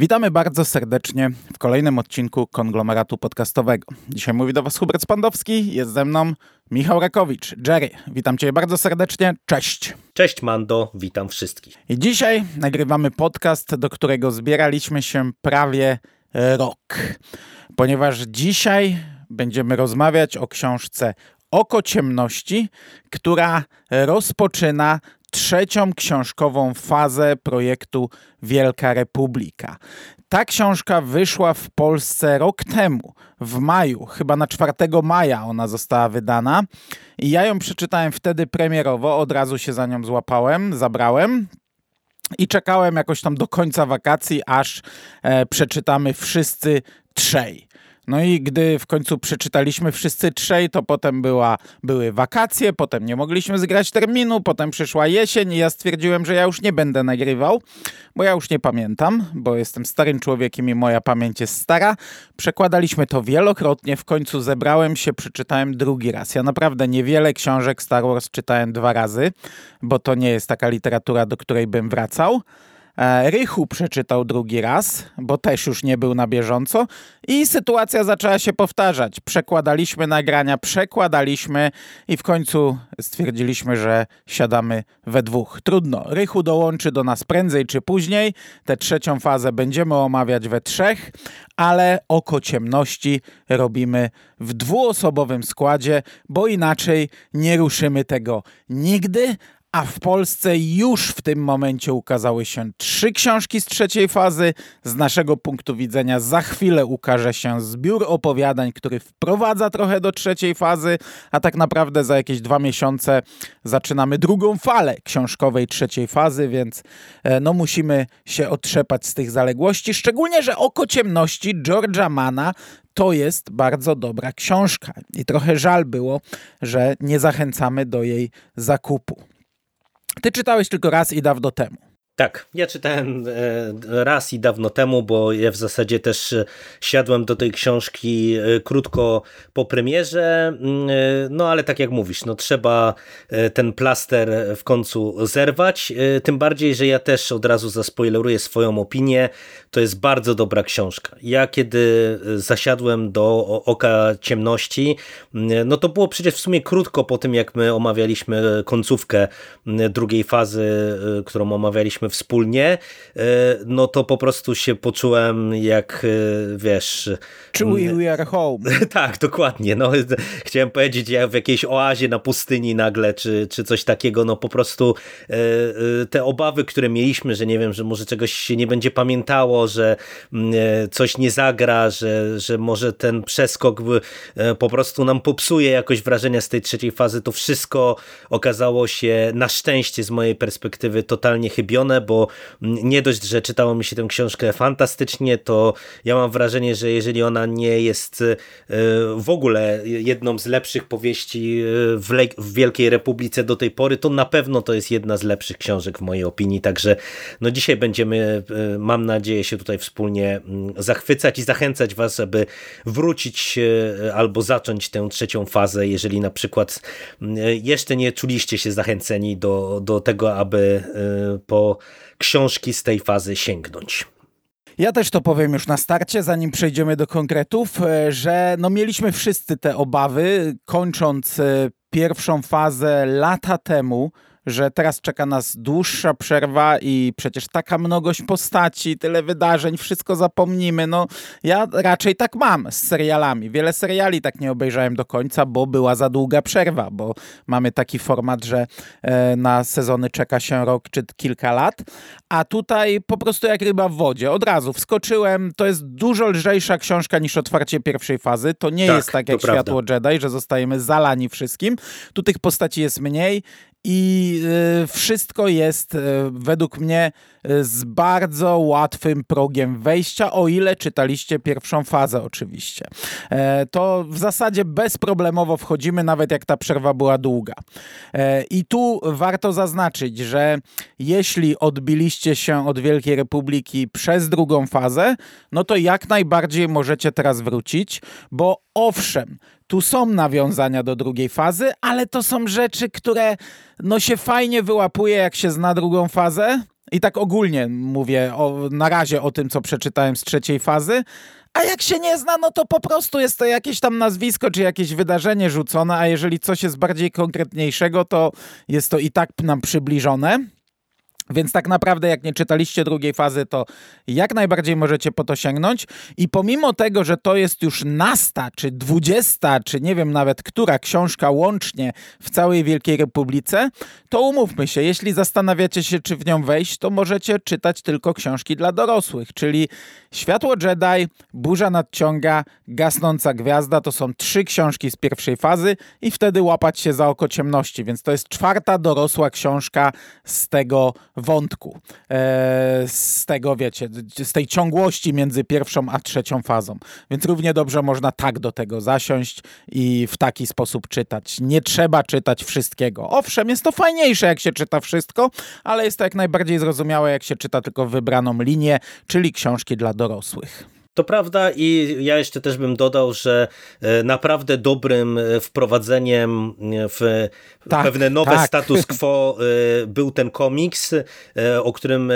Witamy bardzo serdecznie w kolejnym odcinku konglomeratu podcastowego. Dzisiaj mówi do Was Hubert Spandowski, jest ze mną Michał Rakowicz. Jerry, witam Cię bardzo serdecznie. Cześć. Cześć Mando, witam wszystkich. I dzisiaj nagrywamy podcast, do którego zbieraliśmy się prawie rok, ponieważ dzisiaj będziemy rozmawiać o książce Oko Ciemności, która rozpoczyna trzecią książkową fazę projektu Wielka Republika. Ta książka wyszła w Polsce rok temu, w maju, chyba na 4 maja ona została wydana. I ja ją przeczytałem wtedy premierowo, od razu się za nią złapałem, zabrałem. I czekałem jakoś tam do końca wakacji, aż e, przeczytamy wszyscy trzej. No i gdy w końcu przeczytaliśmy wszyscy trzej, to potem była, były wakacje, potem nie mogliśmy zgrać terminu, potem przyszła jesień i ja stwierdziłem, że ja już nie będę nagrywał, bo ja już nie pamiętam, bo jestem starym człowiekiem i moja pamięć jest stara. Przekładaliśmy to wielokrotnie, w końcu zebrałem się, przeczytałem drugi raz. Ja naprawdę niewiele książek Star Wars czytałem dwa razy, bo to nie jest taka literatura, do której bym wracał. E, Rychu przeczytał drugi raz, bo też już nie był na bieżąco i sytuacja zaczęła się powtarzać. Przekładaliśmy nagrania, przekładaliśmy i w końcu stwierdziliśmy, że siadamy we dwóch. Trudno, Rychu dołączy do nas prędzej czy później. Tę trzecią fazę będziemy omawiać we trzech, ale oko ciemności robimy w dwuosobowym składzie, bo inaczej nie ruszymy tego nigdy, a w Polsce już w tym momencie ukazały się trzy książki z trzeciej fazy. Z naszego punktu widzenia za chwilę ukaże się zbiór opowiadań, który wprowadza trochę do trzeciej fazy, a tak naprawdę za jakieś dwa miesiące zaczynamy drugą falę książkowej trzeciej fazy, więc e, no musimy się otrzepać z tych zaległości. Szczególnie, że Oko Ciemności George'a Mana to jest bardzo dobra książka i trochę żal było, że nie zachęcamy do jej zakupu. Ty czytałeś tylko raz i dawno temu. Tak, ja czytałem e, raz i dawno temu, bo ja w zasadzie też e, siadłem do tej książki e, krótko po premierze, mm, no ale tak jak mówisz, no trzeba ten plaster w końcu zerwać, tym bardziej, że ja też od razu zaspoileruję swoją opinię, to jest bardzo dobra książka. Ja kiedy zasiadłem do Oka Ciemności, mm, no to było przecież w sumie krótko po tym, jak my omawialiśmy końcówkę mm, drugiej fazy, którą omawialiśmy wspólnie, e, no to po prostu się poczułem jak, e, wiesz... Chewie we are home. tak, dokładnie. No, chciałem powiedzieć, jak w jakiejś oazie na pustyni nagle, czy, czy coś takiego, no po prostu e, te obawy, które mieliśmy, że nie wiem, że może czegoś się nie będzie pamiętało, że coś nie zagra, że, że może ten przeskok po prostu nam popsuje jakoś wrażenia z tej trzeciej fazy, to wszystko okazało się na szczęście z mojej perspektywy totalnie chybione, bo nie dość, że czytało mi się tę książkę fantastycznie, to ja mam wrażenie, że jeżeli ona nie jest e, w ogóle jedną z lepszych powieści e, w, w Wielkiej Republice do tej pory, to na pewno to jest jedna z lepszych książek w mojej opinii, także no dzisiaj będziemy, e, mam nadzieję, się tutaj wspólnie zachwycać i zachęcać Was, aby wrócić albo zacząć tę trzecią fazę, jeżeli na przykład jeszcze nie czuliście się zachęceni do, do tego, aby po książki z tej fazy sięgnąć. Ja też to powiem już na starcie, zanim przejdziemy do konkretów, e, że no mieliśmy wszyscy te obawy, kończąc e, pierwszą fazę lata temu, że teraz czeka nas dłuższa przerwa i przecież taka mnogość postaci, tyle wydarzeń, wszystko zapomnimy. No, ja raczej tak mam z serialami. Wiele seriali tak nie obejrzałem do końca, bo była za długa przerwa, bo mamy taki format, że e, na sezony czeka się rok czy kilka lat, a tutaj po prostu jak ryba w wodzie. Od razu wskoczyłem. To jest dużo lżejsza książka niż otwarcie pierwszej fazy. To nie tak, jest tak jak Światło Jedi, że zostajemy zalani wszystkim. Tu tych postaci jest mniej i y, wszystko jest y, według mnie z bardzo łatwym progiem wejścia, o ile czytaliście pierwszą fazę oczywiście. E, to w zasadzie bezproblemowo wchodzimy, nawet jak ta przerwa była długa. E, I tu warto zaznaczyć, że jeśli odbiliście się od Wielkiej Republiki przez drugą fazę, no to jak najbardziej możecie teraz wrócić, bo owszem, tu są nawiązania do drugiej fazy, ale to są rzeczy, które no się fajnie wyłapuje, jak się zna drugą fazę I tak ogólnie mówię o, na razie o tym, co przeczytałem z trzeciej fazy. A jak się nie zna, no to po prostu jest to jakieś tam nazwisko czy jakieś wydarzenie rzucone, a jeżeli coś jest bardziej konkretniejszego, to jest to i tak nam przybliżone. Więc tak naprawdę, jak nie czytaliście drugiej fazy, to jak najbardziej możecie po to sięgnąć. I pomimo tego, że to jest już nasta, czy dwudziesta, czy nie wiem nawet która książka łącznie w całej Wielkiej Republice, to umówmy się, jeśli zastanawiacie się, czy w nią wejść, to możecie czytać tylko książki dla dorosłych, czyli Światło Jedi, Burza nadciąga, Gasnąca Gwiazda to są trzy książki z pierwszej fazy i wtedy łapać się za oko ciemności, więc to jest czwarta dorosła książka z tego wątku, e, z tego, wiecie, z tej ciągłości między pierwszą a trzecią fazą. Więc równie dobrze można tak do tego zasiąść i w taki sposób czytać. Nie trzeba czytać wszystkiego. Owszem, jest to fajniejsze, jak się czyta wszystko, ale jest to jak najbardziej zrozumiałe, jak się czyta tylko wybraną linię, czyli książki dla dorosłych. To prawda i ja jeszcze też bym dodał, że e, naprawdę dobrym e, wprowadzeniem w tak, pewne nowe tak. status quo e, był ten komiks, o którym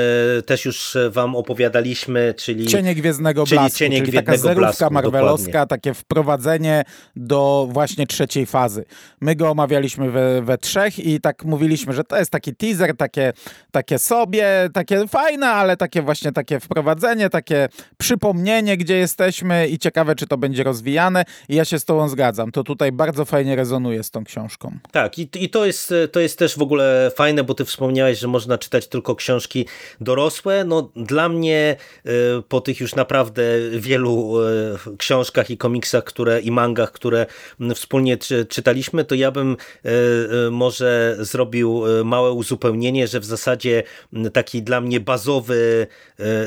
też już wam opowiadaliśmy, czyli Cienie Gwiezdnego czyli Blasku, Cienie czyli taka zerówka blasku, marvelowska, dokładnie. takie wprowadzenie do właśnie trzeciej fazy. My go omawialiśmy we, we trzech i tak mówiliśmy, że to jest taki teaser, takie, takie sobie, takie fajne, ale takie właśnie takie wprowadzenie, takie przypomnienie gdzie jesteśmy i ciekawe, czy to będzie rozwijane. I ja się z tobą zgadzam. To tutaj bardzo fajnie rezonuje z tą książką. Tak, i, i to, jest, to jest też w ogóle fajne, bo ty wspomniałeś, że można czytać tylko książki dorosłe. No dla mnie e, po tych już naprawdę wielu e, książkach i komiksach, które i mangach, które wspólnie czytaliśmy, to ja bym e, może zrobił małe uzupełnienie, że w zasadzie taki dla mnie bazowy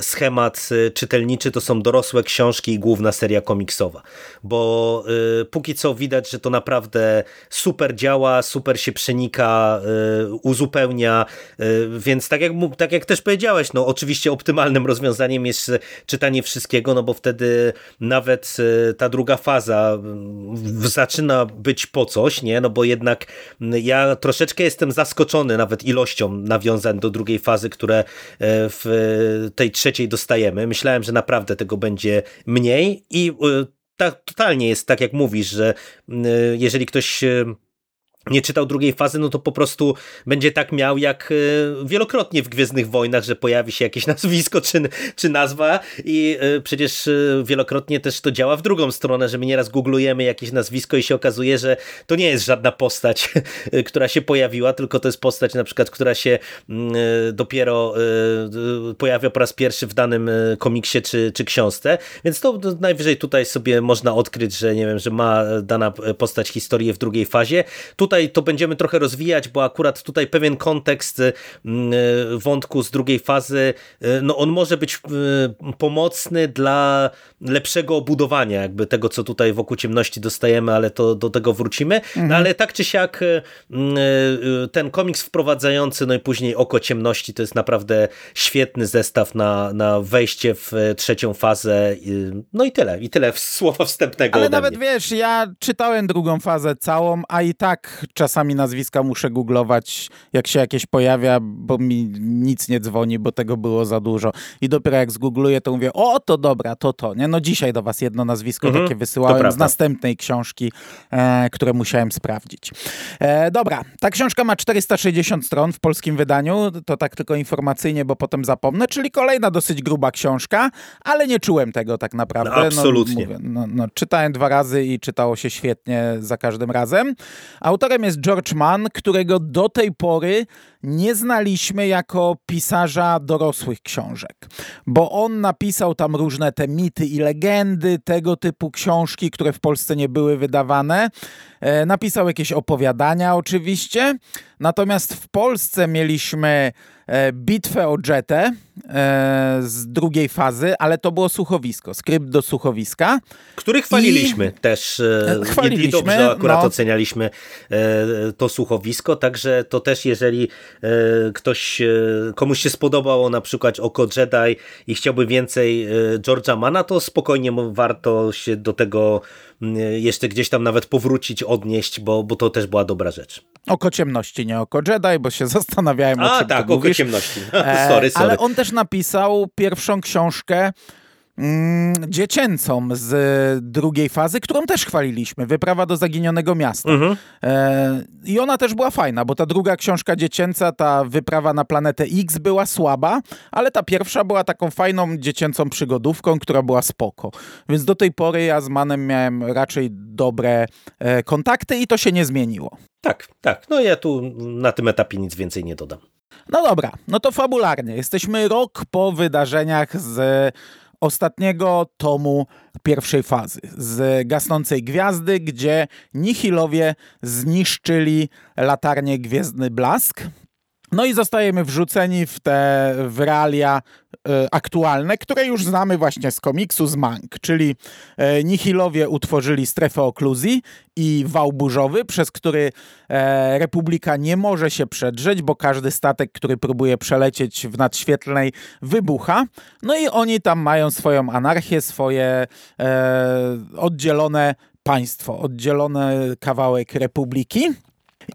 schemat czytelniczy to są dorosłe dorosłe książki i główna seria komiksowa, bo y, póki co widać, że to naprawdę super działa, super się przenika, y, uzupełnia, y, więc tak jak, tak jak też powiedziałeś, no oczywiście optymalnym rozwiązaniem jest czytanie wszystkiego, no bo wtedy nawet y, ta druga faza y, zaczyna być po coś, nie, no bo jednak y, ja troszeczkę jestem zaskoczony nawet ilością nawiązań do drugiej fazy, które w tej trzeciej dostajemy. Myślałem, że naprawdę tego będzie będzie mniej i y, tak totalnie jest tak jak mówisz, że y, jeżeli ktoś y, nie czytał drugiej fazy, no to po prostu będzie tak miał jak e, wielokrotnie w Gwiezdnych Wojnach, że pojawi się jakieś nazwisko czy, czy nazwa i e, przecież e, wielokrotnie też to działa w drugą stronę, że my nieraz googlujemy jakieś nazwisko i się okazuje, że to nie jest żadna postać, która się pojawiła, tylko to jest postać na przykład, która się mm, dopiero pojawia po raz pierwszy w danym komiksie czy, czy książce, więc to najwyżej tutaj sobie można odkryć, że nie wiem, że ma dana postać historię w drugiej fazie. Tutaj tutaj to będziemy trochę rozwijać, bo akurat tutaj pewien kontekst y, y, wątku z drugiej fazy, y, no on może być pomocny dla lepszego obudowania jakby tego, co tutaj wokół ciemności dostajemy, ale to do tego wrócimy. No, mhm. No ale tak czy siak ten komiks wprowadzający, no i później Oko Ciemności to jest naprawdę świetny zestaw na, na wejście w trzecią fazę. No i tyle. I tyle słowa wstępnego Ale nawet mnie. wiesz, ja czytałem drugą fazę całą, a i tak czasami nazwiska muszę googlować, jak się jakieś pojawia, bo mi nic nie dzwoni, bo tego było za dużo. I dopiero jak zgoogluję, to mówię, o, to dobra, to to. Nie? No dzisiaj do was jedno nazwisko mhm, takie wysyłałem z następnej książki, e, które musiałem sprawdzić. E, dobra, ta książka ma 460 stron w polskim wydaniu, to tak tylko informacyjnie, bo potem zapomnę, czyli kolejna dosyć gruba książka, ale nie czułem tego tak naprawdę. No, absolutnie. No, mówię, no, no, czytałem dwa razy i czytało się świetnie za każdym razem. Autorem autorem jest George Mann, którego do tej pory nie znaliśmy jako pisarza dorosłych książek, bo on napisał tam różne te mity i legendy, tego typu książki, które w Polsce nie były wydawane. E, napisał jakieś opowiadania oczywiście, natomiast w Polsce mieliśmy e, bitwę o Jetę z drugiej fazy, ale to było słuchowisko, skrypt do słuchowiska. Który chwaliliśmy I... też. Chwaliliśmy. I dobrze akurat no. ocenialiśmy to słuchowisko, także to też jeżeli ktoś, komuś się spodobało na przykład Oko Jedi i chciałby więcej George'a Mana, to spokojnie warto się do tego jeszcze gdzieś tam nawet powrócić, odnieść, bo, bo to też była dobra rzecz. Oko ciemności, nie oko Jedi, bo się zastanawiałem, A, tak, oko mówisz. ciemności. sorry, sorry. Ale on też napisał pierwszą książkę mm, dziecięcą z drugiej fazy, którą też chwaliliśmy, Wyprawa do Zaginionego Miasta. Mhm. E, I ona też była fajna, bo ta druga książka dziecięca, ta Wyprawa na planetę X była słaba, ale ta pierwsza była taką fajną dziecięcą przygodówką, która była spoko. Więc do tej pory ja z Manem miałem raczej dobre e, kontakty i to się nie zmieniło. Tak, tak. No ja tu na tym etapie nic więcej nie dodam. No dobra, no to fabularnie. Jesteśmy rok po wydarzeniach z ostatniego tomu pierwszej fazy, z Gasnącej Gwiazdy, gdzie Nihilowie zniszczyli latarnię Gwiezdny Blask. No i zostajemy wrzuceni w te w realia e, aktualne, które już znamy właśnie z komiksu z Mank, czyli e, Nihilowie utworzyli strefę okluzji i wał burzowy, przez który e, Republika nie może się przedrzeć, bo każdy statek, który próbuje przelecieć w nadświetlnej wybucha. No i oni tam mają swoją anarchię, swoje e, oddzielone państwo, oddzielony kawałek Republiki.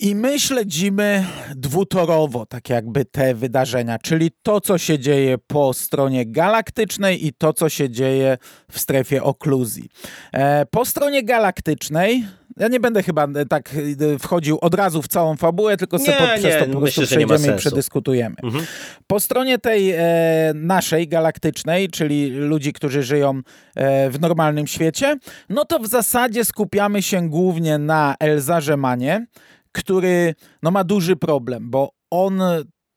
I my śledzimy dwutorowo, tak jakby te wydarzenia, czyli to, co się dzieje po stronie galaktycznej i to, co się dzieje w strefie okluzji. E, po stronie galaktycznej ja nie będę chyba e, tak e, wchodził od razu w całą fabułę, tylko sobie to po prostu myślę, przejdziemy i przedyskutujemy. Mhm. Po stronie tej e, naszej galaktycznej, czyli ludzi, którzy żyją e, w normalnym świecie, no to w zasadzie skupiamy się głównie na Elzarze Manie, który no, ma duży problem, bo on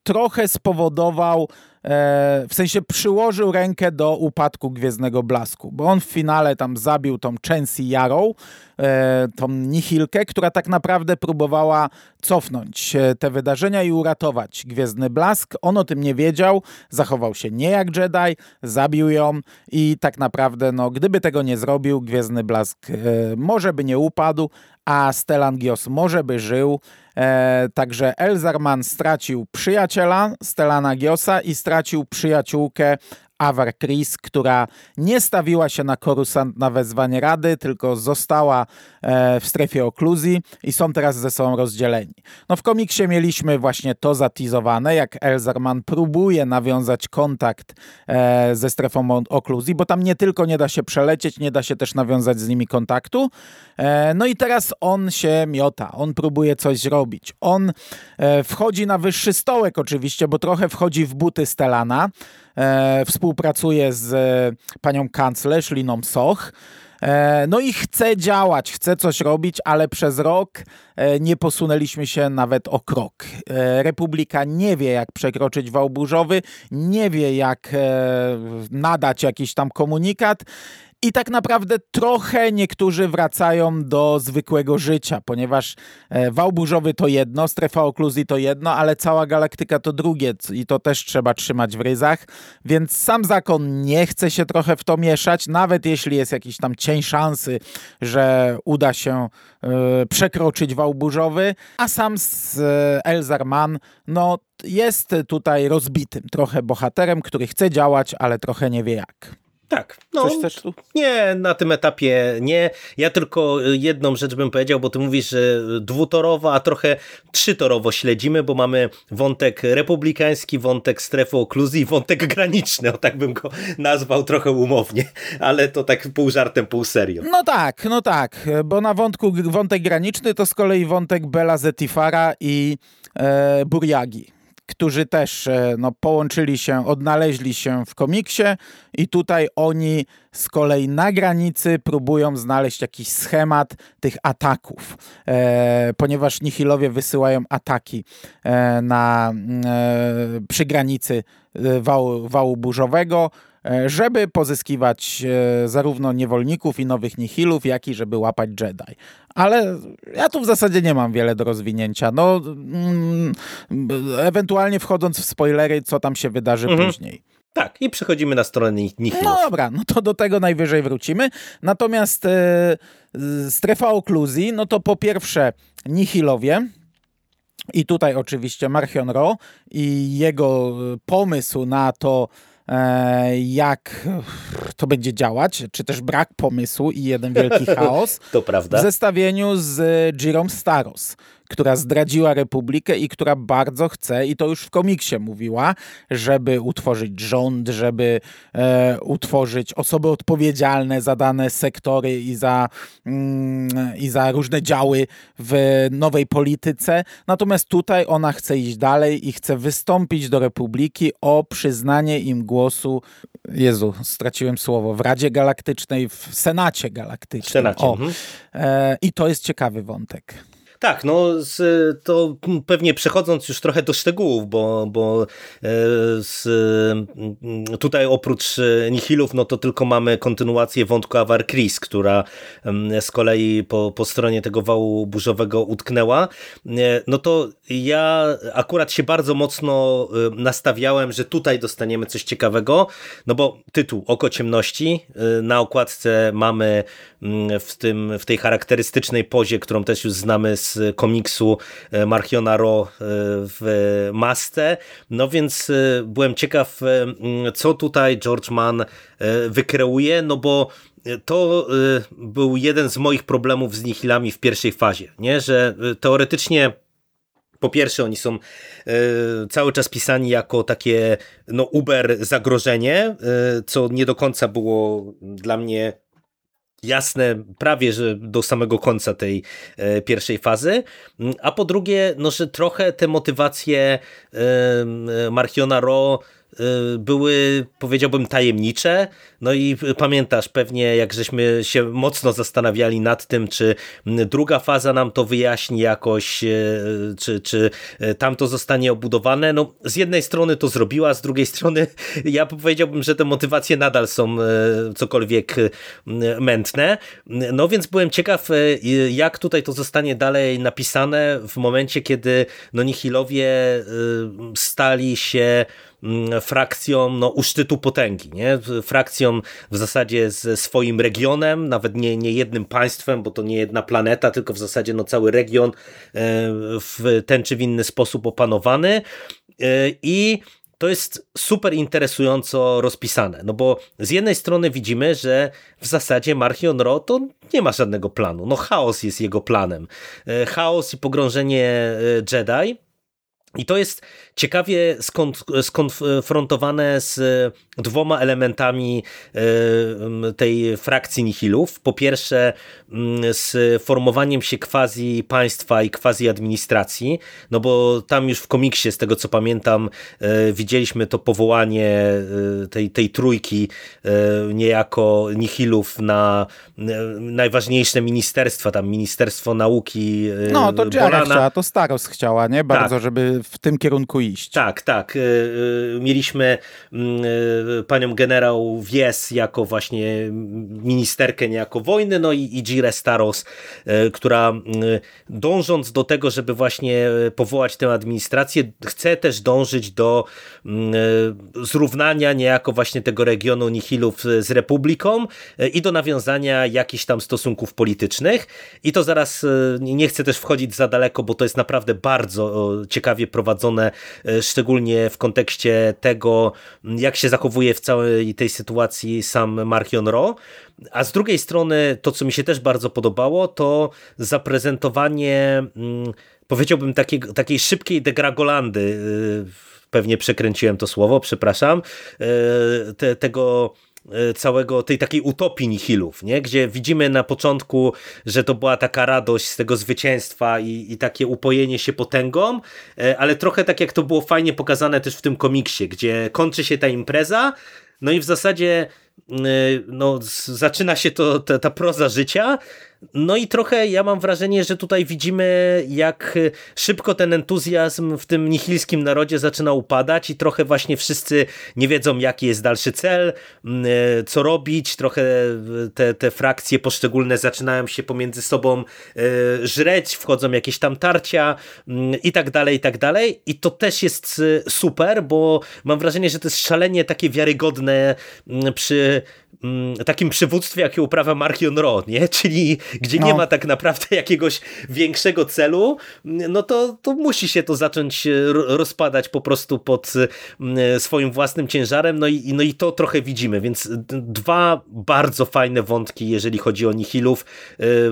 trochę spowodował, e, w sensie przyłożył rękę do upadku Gwiezdnego Blasku, bo on w finale tam zabił tą Chancy Yarrow, e, tą Nihilkę, która tak naprawdę próbowała cofnąć e, te wydarzenia i uratować Gwiezdny Blask. On o tym nie wiedział, zachował się nie jak Jedi, zabił ją i tak naprawdę, no, gdyby tego nie zrobił, Gwiezdny Blask e, może by nie upadł, a Stellangios może by żył. E, także Elzarman stracił przyjaciela Stellana Giosa i stracił przyjaciółkę Avar Chris, która nie stawiła się na korusant na wezwanie Rady, tylko została e, w strefie okluzji i są teraz ze sobą rozdzieleni. No w komiksie mieliśmy właśnie to zatizowane, jak Elzarman próbuje nawiązać kontakt e, ze strefą okluzji, bo tam nie tylko nie da się przelecieć, nie da się też nawiązać z nimi kontaktu. E, no i teraz on się miota, on próbuje coś zrobić. On wchodzi na wyższy stołek oczywiście, bo trochę wchodzi w buty Stelana, e, współpracuje z e, panią kanclerz Liną Soch. E, no i chce działać, chce coś robić, ale przez rok e, nie posunęliśmy się nawet o krok. E, Republika nie wie, jak przekroczyć wał burzowy, nie wie, jak nadać jakiś tam komunikat i tak naprawdę trochę niektórzy wracają do zwykłego życia, ponieważ e, wał burzowy to jedno, strefa okluzji to jedno, ale cała galaktyka to drugie i to też trzeba trzymać w ryzach, więc sam zakon nie chce się trochę w to mieszać, nawet jeśli jest jakiś tam cień szansy, że uda się e, przekroczyć wał burzowy, a sam z e, Elzar Mann, no jest tutaj rozbitym trochę bohaterem, który chce działać, ale trochę nie wie jak. Tak. No, Coś też tu? Nie, na tym etapie nie. Ja tylko jedną rzecz bym powiedział, bo ty mówisz, że dwutorowo, a trochę trzytorowo śledzimy, bo mamy wątek republikański, wątek strefy okluzji wątek graniczny, o tak bym go nazwał trochę umownie, ale to tak pół żartem, pół serio. No tak, no tak, bo na wątku wątek graniczny to z kolei wątek Bela Zetifara i e, Buriagi którzy też e, no, połączyli się, odnaleźli się w komiksie i tutaj oni z kolei na granicy próbują znaleźć jakiś schemat tych ataków, e, ponieważ Nihilowie wysyłają ataki e, na, e, przy granicy e, wału, wału burzowego, żeby pozyskiwać e, zarówno niewolników i nowych nihilów, jak i żeby łapać Jedi. Ale ja tu w zasadzie nie mam wiele do rozwinięcia. No, mm, ewentualnie wchodząc w spoilery, co tam się wydarzy mhm. później. Tak, i przechodzimy na stronę Nihilów. No dobra, no to do tego najwyżej wrócimy. Natomiast e, strefa okluzji, no to po pierwsze Nihilowie, i tutaj oczywiście Marchion Ro i jego pomysł na to, e, jak to będzie działać, czy też brak pomysłu i jeden wielki chaos. to prawda. W zestawieniu z Girą Staros która zdradziła Republikę i która bardzo chce, i to już w komiksie mówiła, żeby utworzyć rząd, żeby e, utworzyć osoby odpowiedzialne za dane sektory i za, mm, i za różne działy w nowej polityce. Natomiast tutaj ona chce iść dalej i chce wystąpić do Republiki o przyznanie im głosu. Jezu, straciłem słowo. W Radzie Galaktycznej, w Senacie Galaktycznym. Senacie. O, mhm. e, I to jest ciekawy wątek. Tak, no z, to pewnie przechodząc już trochę do szczegółów, bo, bo e, z, tutaj oprócz e, Nihilów, no to tylko mamy kontynuację wątku Avar Chris, która z kolei po, po stronie tego wału burzowego utknęła. E, no to ja akurat się bardzo mocno nastawiałem, że tutaj dostaniemy coś ciekawego, no bo tytuł Oko Ciemności, na okładce mamy w, tym, w tej charakterystycznej pozie, którą też już znamy z komiksu e, Marchiona Ro e, w masce. No więc e, byłem ciekaw, co tutaj George Mann wykreuje, no bo to był jeden z moich problemów z Nihilami w pierwszej fazie, nie? że teoretycznie po pierwsze, oni są cały czas pisani jako takie no, uber zagrożenie, co nie do końca było dla mnie jasne prawie, że do samego końca tej e, pierwszej fazy, a po drugie, no, że trochę te motywacje e, Marchiona Ro Y, były, powiedziałbym, tajemnicze. No i pamiętasz pewnie, jak żeśmy się mocno zastanawiali nad tym, czy druga faza nam to wyjaśni jakoś, y, czy, czy y, tam to zostanie obudowane. No, z jednej strony to zrobiła, z drugiej strony ja powiedziałbym, że te motywacje nadal są cokolwiek mętne. No więc byłem ciekaw, jak tutaj to zostanie dalej napisane w momencie, kiedy no, Nihilowie stali się frakcją no, u szczytu potęgi, nie? frakcją w zasadzie ze swoim regionem, nawet nie, nie jednym państwem, bo to nie jedna planeta, tylko w zasadzie no, cały region e, w ten czy w inny sposób opanowany. E, i to jest super interesująco rozpisane, no bo z jednej strony widzimy, że w zasadzie Marchion Ro to nie ma żadnego planu, no chaos jest jego planem. E, chaos i pogrążenie Jedi. I to jest ciekawie skonfrontowane z dwoma elementami e, tej frakcji nihilów. Po pierwsze z formowaniem się quasi państwa i quasi administracji, no bo tam już w komiksie, z tego co pamiętam, e, widzieliśmy to powołanie e, tej, tej trójki niejako nihilów na najważniejsze ministerstwa, tam Ministerstwo Nauki No to Jara chciała, to Staros chciała, nie? Bardzo, tak. żeby w tym kierunku iść. Tak, tak. Mieliśmy mm, panią generał Wies jako właśnie ministerkę niejako wojny, no i, Gire Staros, która dążąc do tego, żeby właśnie powołać tę administrację, chce też dążyć do zrównania niejako właśnie tego regionu Nihilów z Republiką i do nawiązania jakichś tam stosunków politycznych. I to zaraz nie chcę też wchodzić za daleko, bo to jest naprawdę bardzo ciekawie prowadzone, szczególnie w kontekście tego, jak się zachowuje w całej tej sytuacji sam Markion Ro. A z drugiej strony to, co mi się też bardzo podobało, to zaprezentowanie mm, powiedziałbym takiej, takiej szybkiej degragolandy y, pewnie przekręciłem to słowo, przepraszam, y, te, tego E, całego tej takiej utopii nihilów, nie? gdzie widzimy na początku, że to była taka radość z tego zwycięstwa i, i takie upojenie się potęgą, e, ale trochę tak jak to było fajnie pokazane też w tym komiksie, gdzie kończy się ta impreza, no i w zasadzie e, no, zaczyna się to, ta, ta proza życia, no i trochę ja mam wrażenie, że tutaj widzimy, jak szybko ten entuzjazm w tym nihilskim narodzie zaczyna upadać i trochę właśnie wszyscy nie wiedzą, jaki jest dalszy cel, mm, e, co robić. Trochę te, te frakcje poszczególne zaczynają się pomiędzy sobą e, żreć, wchodzą jakieś tam tarcia mm, i tak dalej, i tak dalej. I to też jest e, super, bo mam wrażenie, że to jest szalenie takie wiarygodne mm, przy takim przywództwie, jakie uprawia Markion Ro, nie? Czyli gdzie no. nie ma tak naprawdę jakiegoś większego celu, no to, to musi się to zacząć rozpadać po prostu pod swoim własnym ciężarem, no i, no i to trochę widzimy, więc dwa bardzo fajne wątki, jeżeli chodzi o Nihilów.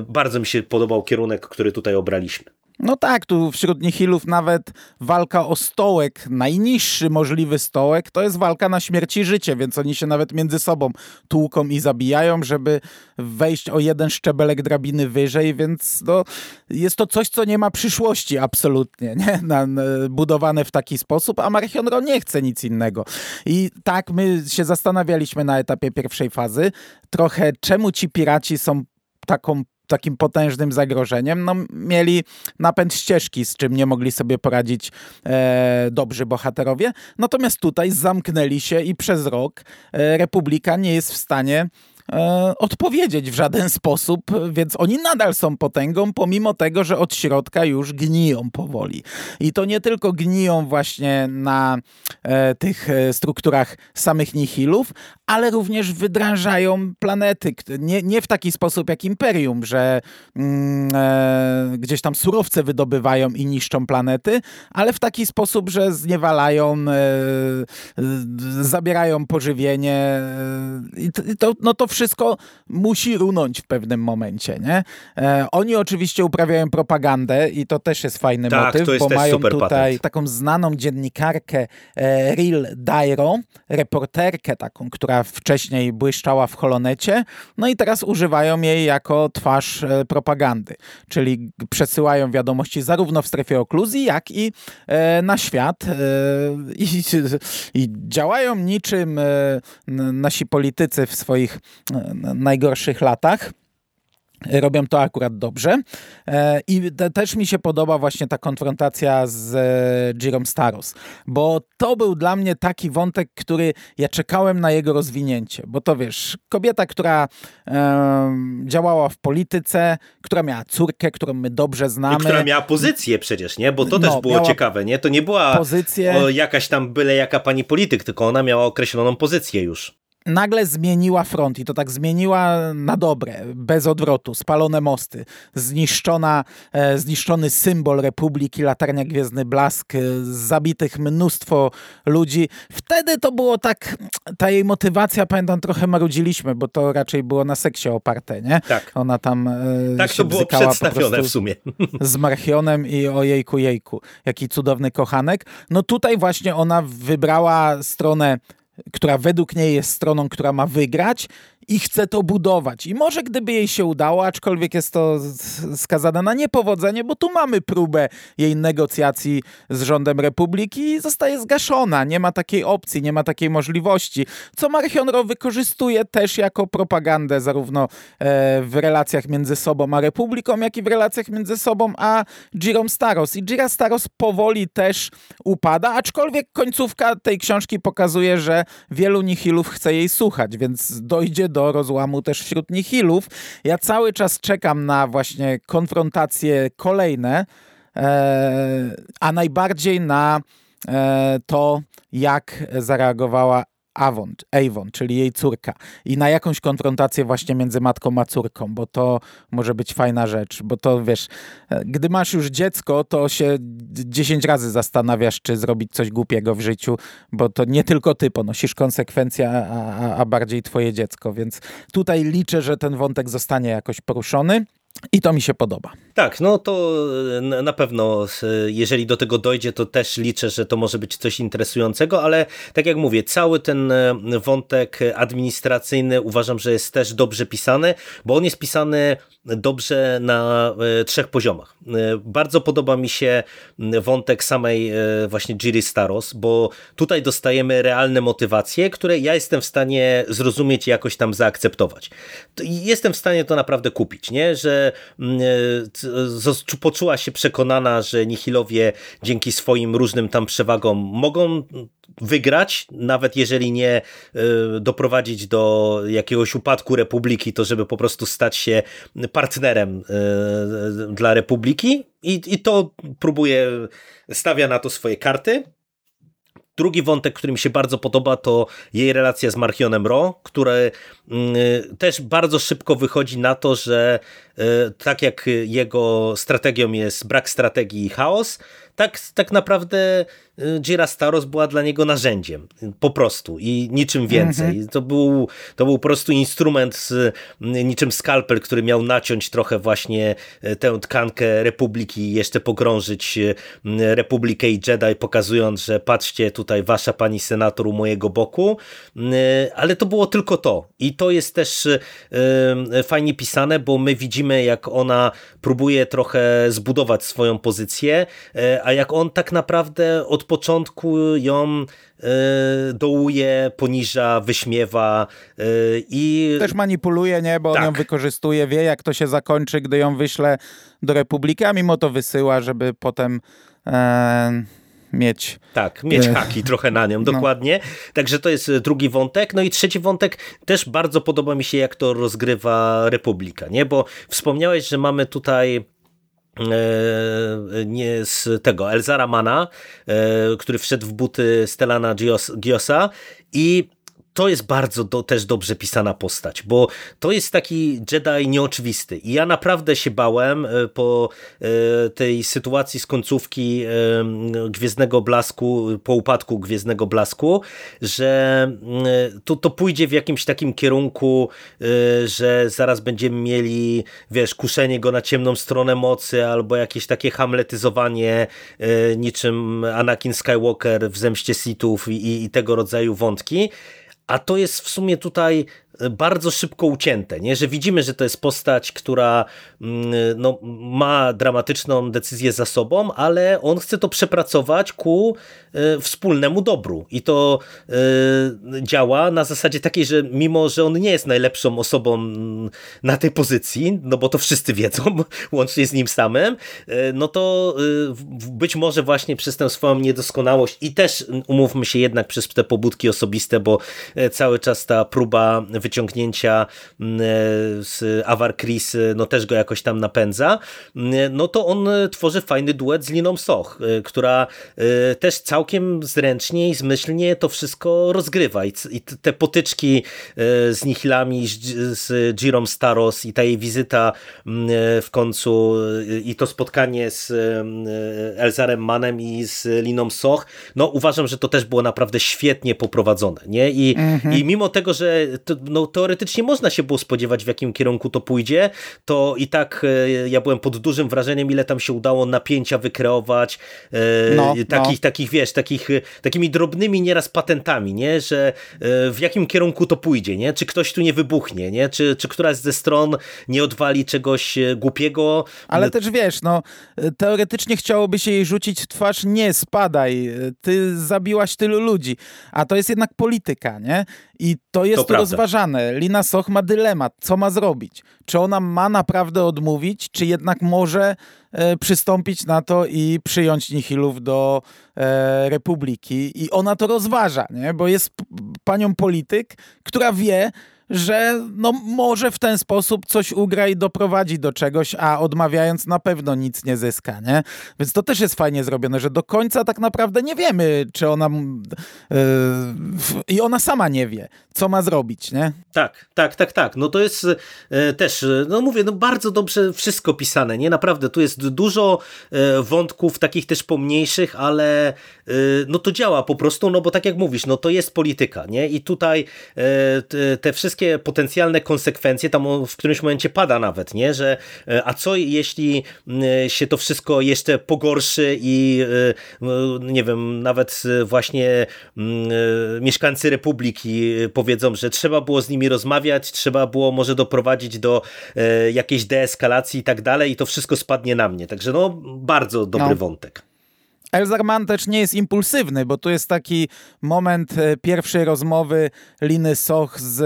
Bardzo mi się podobał kierunek, który tutaj obraliśmy. No tak, tu wśród nihilów nawet walka o stołek, najniższy możliwy stołek, to jest walka na śmierć i życie, więc oni się nawet między sobą tłuką i zabijają, żeby wejść o jeden szczebelek drabiny wyżej, więc no, jest to coś, co nie ma przyszłości absolutnie, nie? Na, na, budowane w taki sposób, a Marchionro nie chce nic innego. I tak my się zastanawialiśmy na etapie pierwszej fazy, trochę czemu ci piraci są taką takim potężnym zagrożeniem, no, mieli napęd ścieżki, z czym nie mogli sobie poradzić e, dobrzy bohaterowie. Natomiast tutaj zamknęli się i przez rok e, Republika nie jest w stanie E, odpowiedzieć w żaden sposób, więc oni nadal są potęgą, pomimo tego, że od środka już gniją powoli. I to nie tylko gniją właśnie na e, tych e, strukturach samych nihilów, ale również wydrążają planety. Nie, nie w taki sposób jak Imperium, że mm, e, gdzieś tam surowce wydobywają i niszczą planety, ale w taki sposób, że zniewalają, e, zabierają pożywienie. I to, no to wszystko musi runąć w pewnym momencie, nie? E, oni oczywiście uprawiają propagandę i to też jest fajny tak, motyw, bo mają tutaj patent. taką znaną dziennikarkę e, Real Dairo, reporterkę taką, która wcześniej błyszczała w Holonecie, no i teraz używają jej jako twarz e, propagandy, czyli przesyłają wiadomości zarówno w strefie okluzji, jak i e, na świat e, i, i działają niczym e, nasi politycy w swoich najgorszych latach. Robią to akurat dobrze. E, I też mi się podoba właśnie ta konfrontacja z Jirom Staros, bo to był dla mnie taki wątek, który ja czekałem na jego rozwinięcie. Bo to wiesz, kobieta, która e, działała w polityce, która miała córkę, którą my dobrze znamy. I która miała pozycję przecież, nie? Bo to no, też było ciekawe, nie? To nie była pozycję... jakaś tam byle jaka pani polityk, tylko ona miała określoną pozycję już nagle zmieniła front i to tak zmieniła na dobre, bez odwrotu, spalone mosty, zniszczona, e, zniszczony symbol Republiki, latarnia Gwiezdny Blask, e, zabitych mnóstwo ludzi. Wtedy to było tak, ta jej motywacja, pamiętam, trochę marudziliśmy, bo to raczej było na seksie oparte, nie? Tak. Ona tam e, Tak to było przedstawione w sumie. Z Marchionem i o jejku, jejku, jaki cudowny kochanek. No tutaj właśnie ona wybrała stronę która według niej jest stroną, która ma wygrać i chce to budować. I może gdyby jej się udało, aczkolwiek jest to skazane na niepowodzenie, bo tu mamy próbę jej negocjacji z rządem Republiki i zostaje zgaszona. Nie ma takiej opcji, nie ma takiej możliwości, co Marchionro wykorzystuje też jako propagandę zarówno e, w relacjach między sobą a Republiką, jak i w relacjach między sobą a Girom Staros. I Gira Staros powoli też upada, aczkolwiek końcówka tej książki pokazuje, że wielu nihilów chce jej słuchać, więc dojdzie do rozłamu też wśród nihilów. Ja cały czas czekam na właśnie konfrontacje kolejne, e, a najbardziej na e, to, jak zareagowała Avon, Avon, czyli jej córka i na jakąś konfrontację właśnie między matką a córką, bo to może być fajna rzecz, bo to wiesz, e, gdy masz już dziecko, to się dziesięć razy zastanawiasz, czy zrobić coś głupiego w życiu, bo to nie tylko ty ponosisz konsekwencje, a, a, a bardziej twoje dziecko, więc tutaj liczę, że ten wątek zostanie jakoś poruszony. I to mi się podoba. Tak, no to e, na pewno, e, jeżeli do tego dojdzie, to też liczę, że to może być coś interesującego, ale tak jak mówię, cały ten e, wątek administracyjny uważam, że jest też dobrze pisany, bo on jest pisany dobrze na trzech poziomach. Bardzo podoba mi się wątek samej właśnie Jiri Staros, bo tutaj dostajemy realne motywacje, które ja jestem w stanie zrozumieć i jakoś tam zaakceptować. Jestem w stanie to naprawdę kupić, nie? że e, poczuła się przekonana, że Nihilowie dzięki swoim różnym tam przewagom mogą wygrać, nawet jeżeli nie e, doprowadzić do jakiegoś upadku Republiki, to żeby po prostu stać się partnerem e, dla Republiki i, i to próbuje, stawia na to swoje karty. Drugi wątek, który mi się bardzo podoba, to jej relacja z Marchionem Ro, który mm, też bardzo szybko wychodzi na to, że tak jak jego strategią jest brak strategii i chaos, tak, tak naprawdę Jira Staros była dla niego narzędziem, po prostu i niczym więcej. -hmm. To, był, to był po prostu instrument z, niczym skalpel, który miał naciąć trochę właśnie e, tę tkankę Republiki i jeszcze pogrążyć Republikę i Jedi, pokazując, że patrzcie, tutaj wasza pani senator u mojego boku, ale to było tylko to i to jest też fajnie pisane, bo my widzimy, jak ona próbuje trochę zbudować swoją pozycję, a jak on tak naprawdę od początku ją e, dołuje, poniża, wyśmiewa e, i... Też manipuluje, nie? Bo tak. on ją wykorzystuje, wie jak to się zakończy, gdy ją wyśle do Republiki, a mimo to wysyła, żeby potem... E mieć. Tak, mieć haki trochę na nią, no. dokładnie. No. Także to jest drugi wątek. No i trzeci wątek, też bardzo podoba mi się, jak to rozgrywa Republika, nie? Bo wspomniałeś, że mamy tutaj E, nie z tego Elzara Mana, e, który wszedł w buty Stellana Giosa i to jest bardzo do, też dobrze pisana postać, bo to jest taki Jedi nieoczywisty. I ja naprawdę się bałem e, po e, tej sytuacji z końcówki e, Gwiezdnego Blasku, po upadku Gwiezdnego Blasku, że to, to pójdzie w jakimś takim kierunku, że zaraz będziemy mieli, wiesz, kuszenie go na ciemną stronę mocy albo jakieś takie hamletyzowanie niczym Anakin Skywalker w Zemście Sithów i, i tego rodzaju wątki, a to jest w sumie tutaj bardzo szybko ucięte, nie? że widzimy, że to jest postać, która mm, no, ma dramatyczną decyzję za sobą, ale on chce to przepracować ku e, wspólnemu dobru i to e, działa na zasadzie takiej, że mimo, że on nie jest najlepszą osobą mm, na tej pozycji, no bo to wszyscy wiedzą, łącznie z nim samym, e, no to być może właśnie przez tę swoją niedoskonałość i też umówmy się jednak przez te pobudki osobiste, bo cały czas ta próba wyciągnięcia mm, e, z Avar Chris e, no też go jakoś tam napędza, mm, no to on e, tworzy fajny duet z Liną Soch, która też całkiem zręcznie i zmyślnie to wszystko rozgrywa i te potyczki z Nihilami, z Jirom Staros i ta jej wizyta mm, w końcu i to spotkanie z Elzarem Manem i z Liną Soch, no uważam, że to też było naprawdę świetnie poprowadzone, nie? I, mhm. i mimo tego, że to, no, teoretycznie można się było spodziewać, w jakim kierunku to pójdzie, to i tak e, ja byłem pod dużym wrażeniem, ile tam się udało napięcia wykreować, e, no, takich, no. takich, wiesz, takich, e, takimi drobnymi nieraz patentami, nie, że w jakim kierunku to pójdzie, nie, czy ktoś tu nie wybuchnie, nie, czy, czy któraś ze stron nie odwali czegoś głupiego. Ale też wiesz, no, teoretycznie chciałoby się jej rzucić w twarz, nie, spadaj, ty zabiłaś tylu ludzi, a to jest jednak polityka, nie, i to jest to rozważane. Lina Soch ma dylemat, co ma zrobić. Czy ona ma naprawdę odmówić, czy jednak może e, przystąpić na to i przyjąć Nihilów do e, Republiki. I ona to rozważa, nie? bo jest panią polityk, która wie, że no może w ten sposób coś ugra i doprowadzi do czegoś, a odmawiając na pewno nic nie zyska, nie? Więc to też jest fajnie zrobione, że do końca tak naprawdę nie wiemy, czy ona yy, i ona sama nie wie, co ma zrobić, nie? Tak, tak, tak, tak. No to jest yy, też, no mówię, no bardzo dobrze wszystko pisane, nie? Naprawdę, tu jest dużo yy, wątków takich też pomniejszych, ale no to działa po prostu, no bo tak jak mówisz, no to jest polityka, nie? I tutaj te wszystkie wszystkie potencjalne konsekwencje, tam w którymś momencie pada nawet, nie, że e, a co jeśli się to wszystko jeszcze pogorszy i e, nie wiem, nawet właśnie mieszkańcy Republiki powiedzą, że trzeba było z nimi rozmawiać, trzeba było może doprowadzić do e, jakiejś deeskalacji i tak dalej i to wszystko spadnie na mnie. Także no, bardzo dobry no. wątek. Elzarman też nie jest impulsywny, bo tu jest taki moment e, pierwszej rozmowy Liny Soch z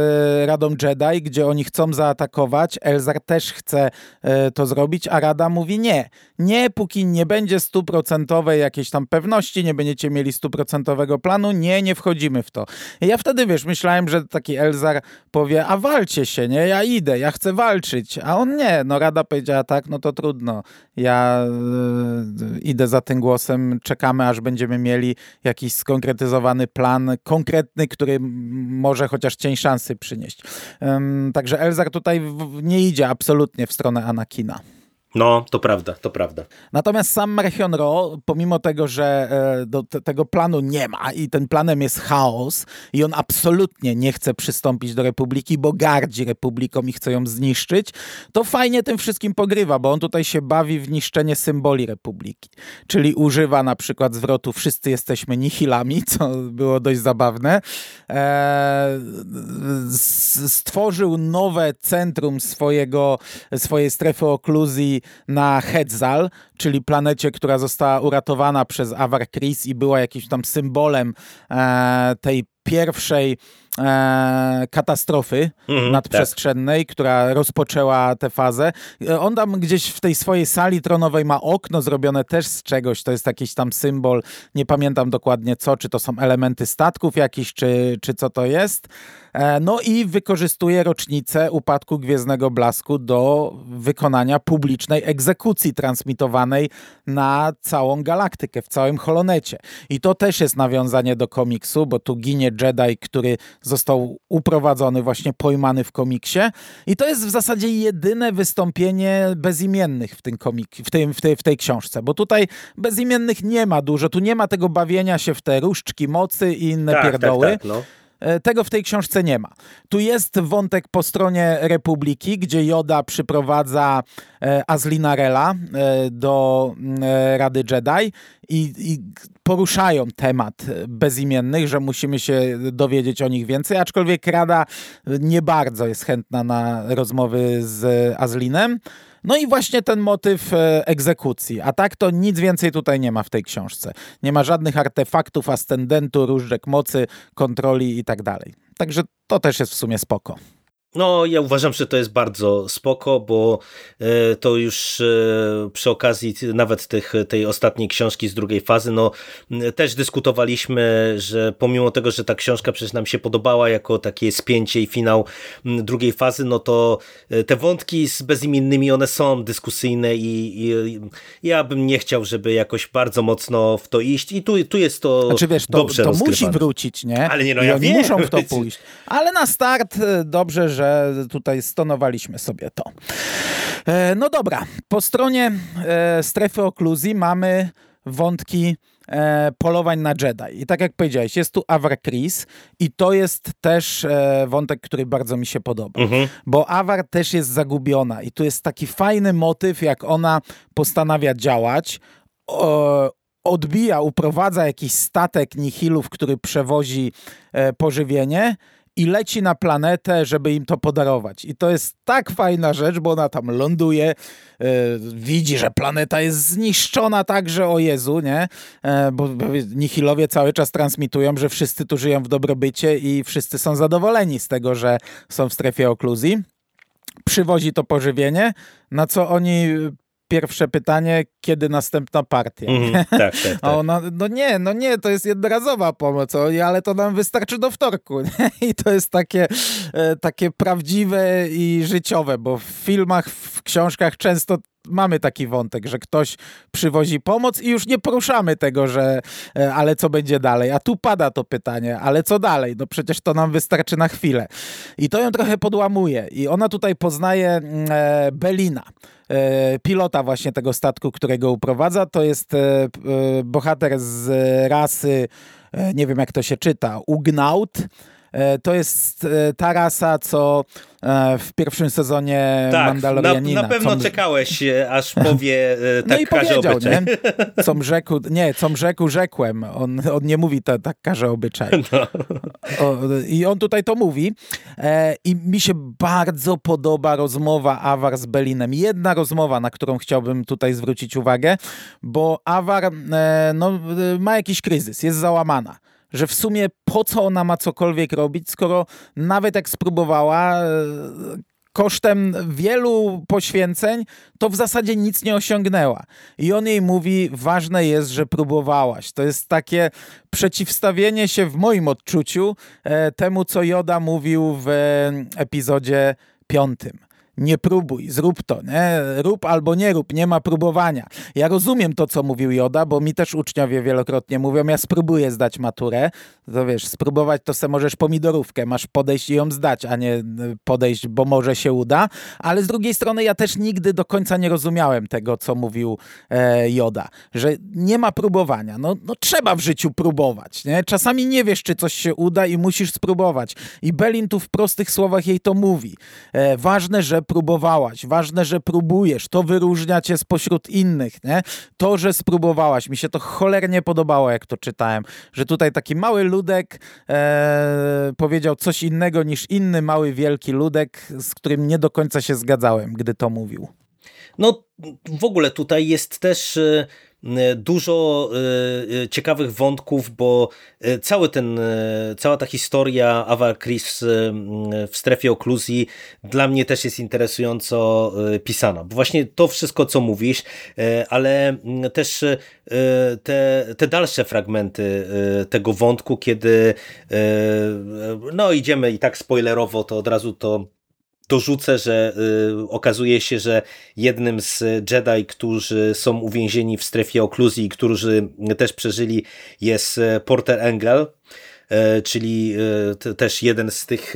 Radą Jedi, gdzie oni chcą zaatakować. Elzar też chce e, to zrobić, a Rada mówi nie. Nie, póki nie będzie stuprocentowej jakiejś tam pewności, nie będziecie mieli stuprocentowego planu, nie, nie wchodzimy w to. I ja wtedy, wiesz, myślałem, że taki Elzar powie, a walcie się, nie, ja idę, ja chcę walczyć, a on nie. No Rada powiedziała tak, no to trudno. Ja y, idę za tym głosem czekamy, aż będziemy mieli jakiś skonkretyzowany plan, konkretny, który może chociaż cień szansy przynieść. Także Elzar tutaj nie idzie absolutnie w stronę Anakina. No, to prawda, to prawda. Natomiast sam Marchion Ro, pomimo tego, że e, do tego planu nie ma i ten planem jest chaos i on absolutnie nie chce przystąpić do Republiki, bo gardzi Republiką i chce ją zniszczyć, to fajnie tym wszystkim pogrywa, bo on tutaj się bawi w niszczenie symboli Republiki. Czyli używa na przykład zwrotu wszyscy jesteśmy nihilami, co było dość zabawne. E, stworzył nowe centrum swojego, swojej strefy okluzji na Hetzal, czyli planecie, która została uratowana przez Avar Kris i była jakimś tam symbolem e, tej pierwszej e, katastrofy mm, nadprzestrzennej, tak. która rozpoczęła tę fazę. E, on tam gdzieś w tej swojej sali tronowej ma okno zrobione też z czegoś, to jest jakiś tam symbol, nie pamiętam dokładnie co, czy to są elementy statków jakiś, czy, czy co to jest. E, no i wykorzystuje rocznicę upadku Gwiezdnego Blasku do wykonania publicznej egzekucji transmitowanej na całą galaktykę, w całym holonecie. I to też jest nawiązanie do komiksu, bo tu ginie Jedi, który został uprowadzony, właśnie pojmany w komiksie. I to jest w zasadzie jedyne wystąpienie bezimiennych w, tym komik, w, tym, w, tej, w tej książce, bo tutaj bezimiennych nie ma dużo. Tu nie ma tego bawienia się w te różdżki mocy i inne tak, tak pierdoły. Tak, tak, no. E, tego w tej książce nie ma. Tu jest wątek po stronie Republiki, gdzie Joda przyprowadza e, Azlinarela e, do Rady Jedi i, i poruszają temat bezimiennych, że musimy się dowiedzieć o nich więcej, aczkolwiek Rada nie bardzo jest chętna na rozmowy z Azlinem. No i właśnie ten motyw e, egzekucji. A tak to nic więcej tutaj nie ma w tej książce. Nie ma żadnych artefaktów, ascendentu, różdżek mocy, kontroli i tak dalej. Także to też jest w sumie spoko. No, ja uważam, że to jest bardzo spoko, bo e, to już e, przy okazji nawet tych, tej ostatniej książki z drugiej fazy, no też dyskutowaliśmy, że pomimo tego, że ta książka przecież nam się podobała jako takie spięcie i finał drugiej fazy, no to e, te wątki z bezimiennymi, one są dyskusyjne i, i ja bym nie chciał, żeby jakoś bardzo mocno w to iść i tu, tu jest to znaczy, wiesz, to, dobrze to musi wrócić, nie? Ale nie, no I ja wiem. muszą w to pójść. Ale na start dobrze, że tutaj stonowaliśmy sobie to. E, no dobra, po stronie e, strefy okluzji mamy wątki e, polowań na Jedi. I tak jak powiedziałeś, jest tu Avar Kris i to jest też wątek, który bardzo mi się podoba, mhm. bo Avar też jest zagubiona i tu jest taki fajny motyw, jak ona postanawia działać, odbija, uprowadza jakiś statek nihilów, który przewozi pożywienie i leci na planetę, żeby im to podarować. I to jest tak fajna rzecz, bo ona tam ląduje, yy, widzi, że planeta jest zniszczona także, o Jezu, nie? Yy, bo Nihilowie cały czas transmitują, że wszyscy tu żyją w dobrobycie i wszyscy są zadowoleni z tego, że są w strefie okluzji. Przywozi to pożywienie, na co oni pierwsze pytanie, kiedy następna partia. Mm, tak, tak, tak. A ona, no nie, no nie, to jest jednorazowa pomoc, ale to nam wystarczy do wtorku. I to jest takie, e, takie prawdziwe i życiowe, bo w filmach, w książkach często mamy taki wątek, że ktoś przywozi pomoc i już nie poruszamy tego, że e, ale co będzie dalej. A tu pada to pytanie, ale co dalej? No przecież to nam wystarczy na chwilę. I to ją trochę podłamuje. I ona tutaj poznaje mm, e, Belina pilota właśnie tego statku, którego uprowadza. To jest bohater z rasy, nie wiem jak to się czyta, Ugnaut. To jest ta rasa, co E, w pierwszym sezonie tak, Mandalorianina. Na, na pewno czekałeś, e, aż powie tak no i powiedział, obyczaj. nie? Com rzekł, nie, com rzekł, rzekłem. On, on nie mówi to, tak każe obyczaj. No. O, I on tutaj to mówi. E, I mi się bardzo podoba rozmowa Awar z Belinem. Jedna rozmowa, na którą chciałbym tutaj zwrócić uwagę, bo Awar e, no, ma jakiś kryzys, jest załamana że w sumie po co ona ma cokolwiek robić, skoro nawet jak spróbowała e, kosztem wielu poświęceń, to w zasadzie nic nie osiągnęła. I on jej mówi, ważne jest, że próbowałaś. To jest takie przeciwstawienie się w moim odczuciu e, temu, co Joda mówił w epizodzie piątym nie próbuj, zrób to, nie? Rób albo nie rób, nie ma próbowania. Ja rozumiem to, co mówił Joda, bo mi też uczniowie wielokrotnie mówią, ja spróbuję zdać maturę, to wiesz, spróbować to se możesz pomidorówkę, masz podejść i ją zdać, a nie podejść, bo może się uda, ale z drugiej strony ja też nigdy do końca nie rozumiałem tego, co mówił e, Joda, że nie ma próbowania. No, no trzeba w życiu próbować, nie? Czasami nie wiesz, czy coś się uda i musisz spróbować. I Belin tu w prostych słowach jej to mówi. E, ważne, że próbowałaś, ważne, że próbujesz, to wyróżnia cię spośród innych, nie? To, że spróbowałaś, mi się to cholernie podobało, jak to czytałem, że tutaj taki mały ludek e, powiedział coś innego niż inny mały, wielki ludek, z którym nie do końca się zgadzałem, gdy to mówił. No w ogóle tutaj jest też E, dużo e, e, ciekawych wątków, bo cały ten, cała ta historia Avar Chris w strefie okluzji dla mnie też jest interesująco pisana. Bo właśnie to wszystko, co mówisz, ale też te, te dalsze fragmenty tego wątku, kiedy no idziemy i tak spoilerowo, to od razu to dorzucę, że y, okazuje się, że jednym z Jedi, którzy są uwięzieni w strefie okluzji, którzy też przeżyli, jest e, Porter Engel, y, czyli y, też jeden z tych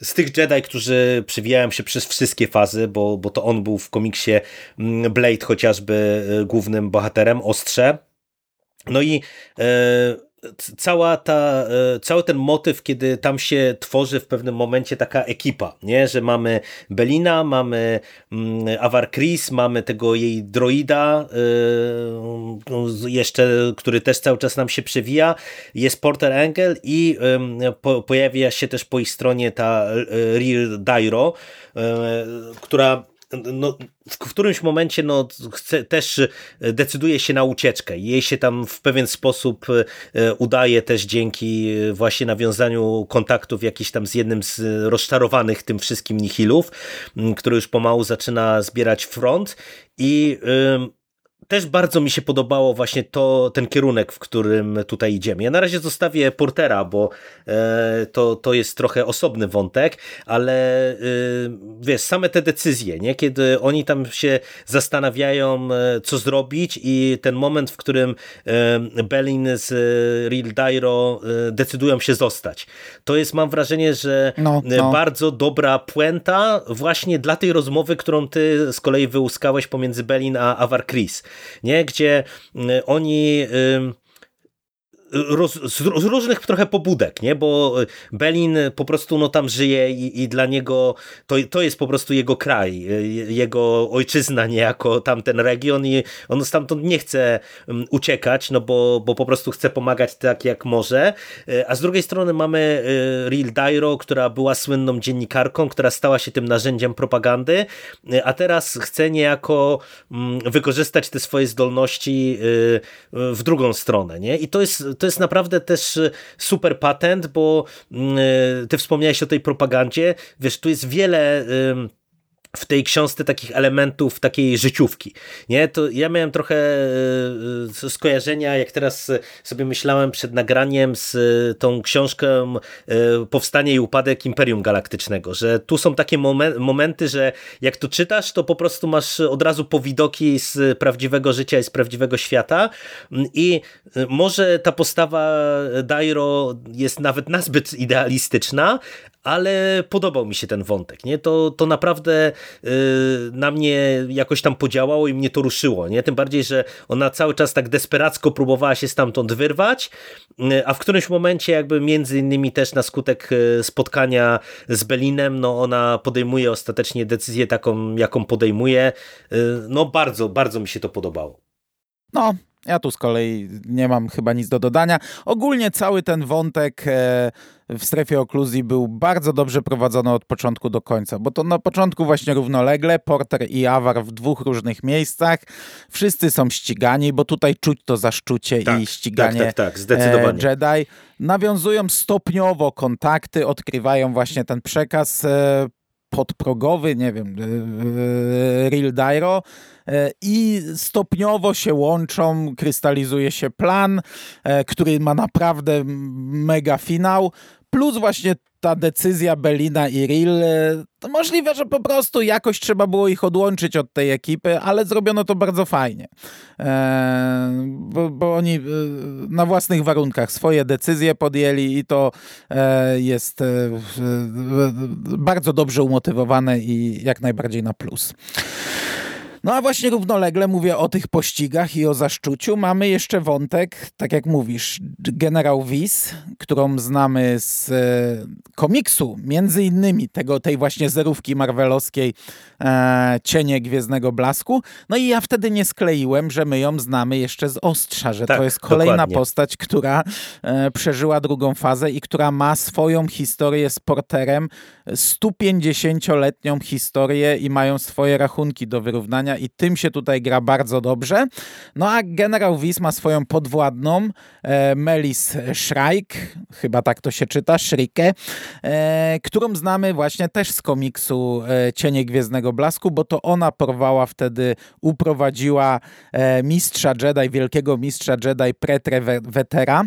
z tych Jedi, którzy przewijają się przez wszystkie fazy, bo, bo to on był w komiksie mm, Blade chociażby głównym bohaterem, Ostrze. No i cała ta, e, cały ten motyw, kiedy tam się tworzy w pewnym momencie taka ekipa, nie? że mamy Belina, mamy mm, Avar Chris, mamy tego jej droida, e, jeszcze, który też cały czas nam się przewija, jest Porter Engel i pojawia się też po ich stronie ta e, Real Dairo, która no, w którymś momencie no, chce, też e, decyduje się na ucieczkę. Jej się tam w pewien sposób e, udaje też dzięki e, właśnie nawiązaniu kontaktów jakiś tam z jednym z rozczarowanych tym wszystkim nihilów, który już pomału zaczyna zbierać front i też bardzo mi się podobało właśnie to, ten kierunek, w którym tutaj idziemy. Ja na razie zostawię Portera, bo e, to, to jest trochę osobny wątek, ale e, wiesz, same te decyzje, nie? kiedy oni tam się zastanawiają, e, co zrobić i ten moment, w którym e, Belin z Real Dairo e, decydują się zostać. To jest, mam wrażenie, że no, e, no. bardzo dobra puenta właśnie dla tej rozmowy, którą ty z kolei wyłuskałeś pomiędzy Belin a Avar Chris nie? gdzie y, oni roz, z, różnych trochę pobudek, nie? bo Belin po prostu no, tam żyje i, i dla niego to, to jest po prostu jego kraj, jego ojczyzna niejako tamten region i on stamtąd nie chce mm, uciekać, no bo, bo po prostu chce pomagać tak jak może, a z drugiej strony mamy y, Real Dairo, która była słynną dziennikarką, która stała się tym narzędziem propagandy, a teraz chce niejako mm, wykorzystać te swoje zdolności w drugą stronę, nie? I to jest to jest naprawdę też e, super patent, bo mm, e, ty wspomniałeś o tej propagandzie, wiesz, tu jest wiele w tej książce takich elementów takiej życiówki. Nie? To ja miałem trochę e, skojarzenia, jak teraz sobie myślałem przed nagraniem z tą książką Powstanie i upadek Imperium Galaktycznego, że tu są takie momenty, że jak to czytasz, to po prostu masz od razu powidoki z prawdziwego życia i z prawdziwego świata i może ta postawa Dairo jest nawet nazbyt idealistyczna, ale podobał mi się ten wątek. Nie? To, to naprawdę na mnie jakoś tam podziałało i mnie to ruszyło. Nie? Tym bardziej, że ona cały czas tak desperacko próbowała się stamtąd wyrwać, yy, a w którymś momencie jakby między innymi też na skutek yy, spotkania z Belinem, no ona podejmuje ostatecznie decyzję taką, jaką podejmuje. No bardzo, bardzo mi się to podobało. No, ja tu z kolei nie mam chyba nic do dodania. Ogólnie cały ten wątek e, w strefie okluzji był bardzo dobrze prowadzony od początku do końca, bo to na początku właśnie równolegle Porter i Awar w dwóch różnych miejscach. Wszyscy są ścigani, bo tutaj czuć to zaszczucie tak, i ściganie tak, tak, tak, zdecydowanie. Jedi. Nawiązują stopniowo kontakty, odkrywają właśnie ten przekaz e, podprogowy, nie wiem, Real Dairo E, i stopniowo się łączą, krystalizuje się plan, który ma naprawdę mega finał. Plus właśnie ta decyzja Belina i Ril, e, możliwe, że po prostu jakoś trzeba było ich odłączyć od tej ekipy, ale zrobiono to bardzo fajnie. E, bo, bo, oni e, na własnych warunkach swoje decyzje podjęli i to e, jest e, bardzo dobrze umotywowane i jak najbardziej na plus. No a właśnie równolegle mówię o tych pościgach i o zaszczuciu. Mamy jeszcze wątek, tak jak mówisz, generał Wiz, którą znamy z e, komiksu, między innymi tego, tej właśnie zerówki marvelowskiej e, Cienie Gwiezdnego Blasku. No i ja wtedy nie skleiłem, że my ją znamy jeszcze z Ostrza, że tak, to jest kolejna dokładnie. postać, która e, przeżyła drugą fazę i która ma swoją historię z Porterem, 150-letnią historię i mają swoje rachunki do wyrównania i tym się tutaj gra bardzo dobrze. No a generał Wiss ma swoją podwładną e, Melis Schreik, chyba tak to się czyta, Shrike, e, którą znamy właśnie też z komiksu e, Cienie Gwiezdnego Blasku, bo to ona porwała wtedy, uprowadziła e, mistrza Jedi, wielkiego mistrza Jedi Pretre Vetera,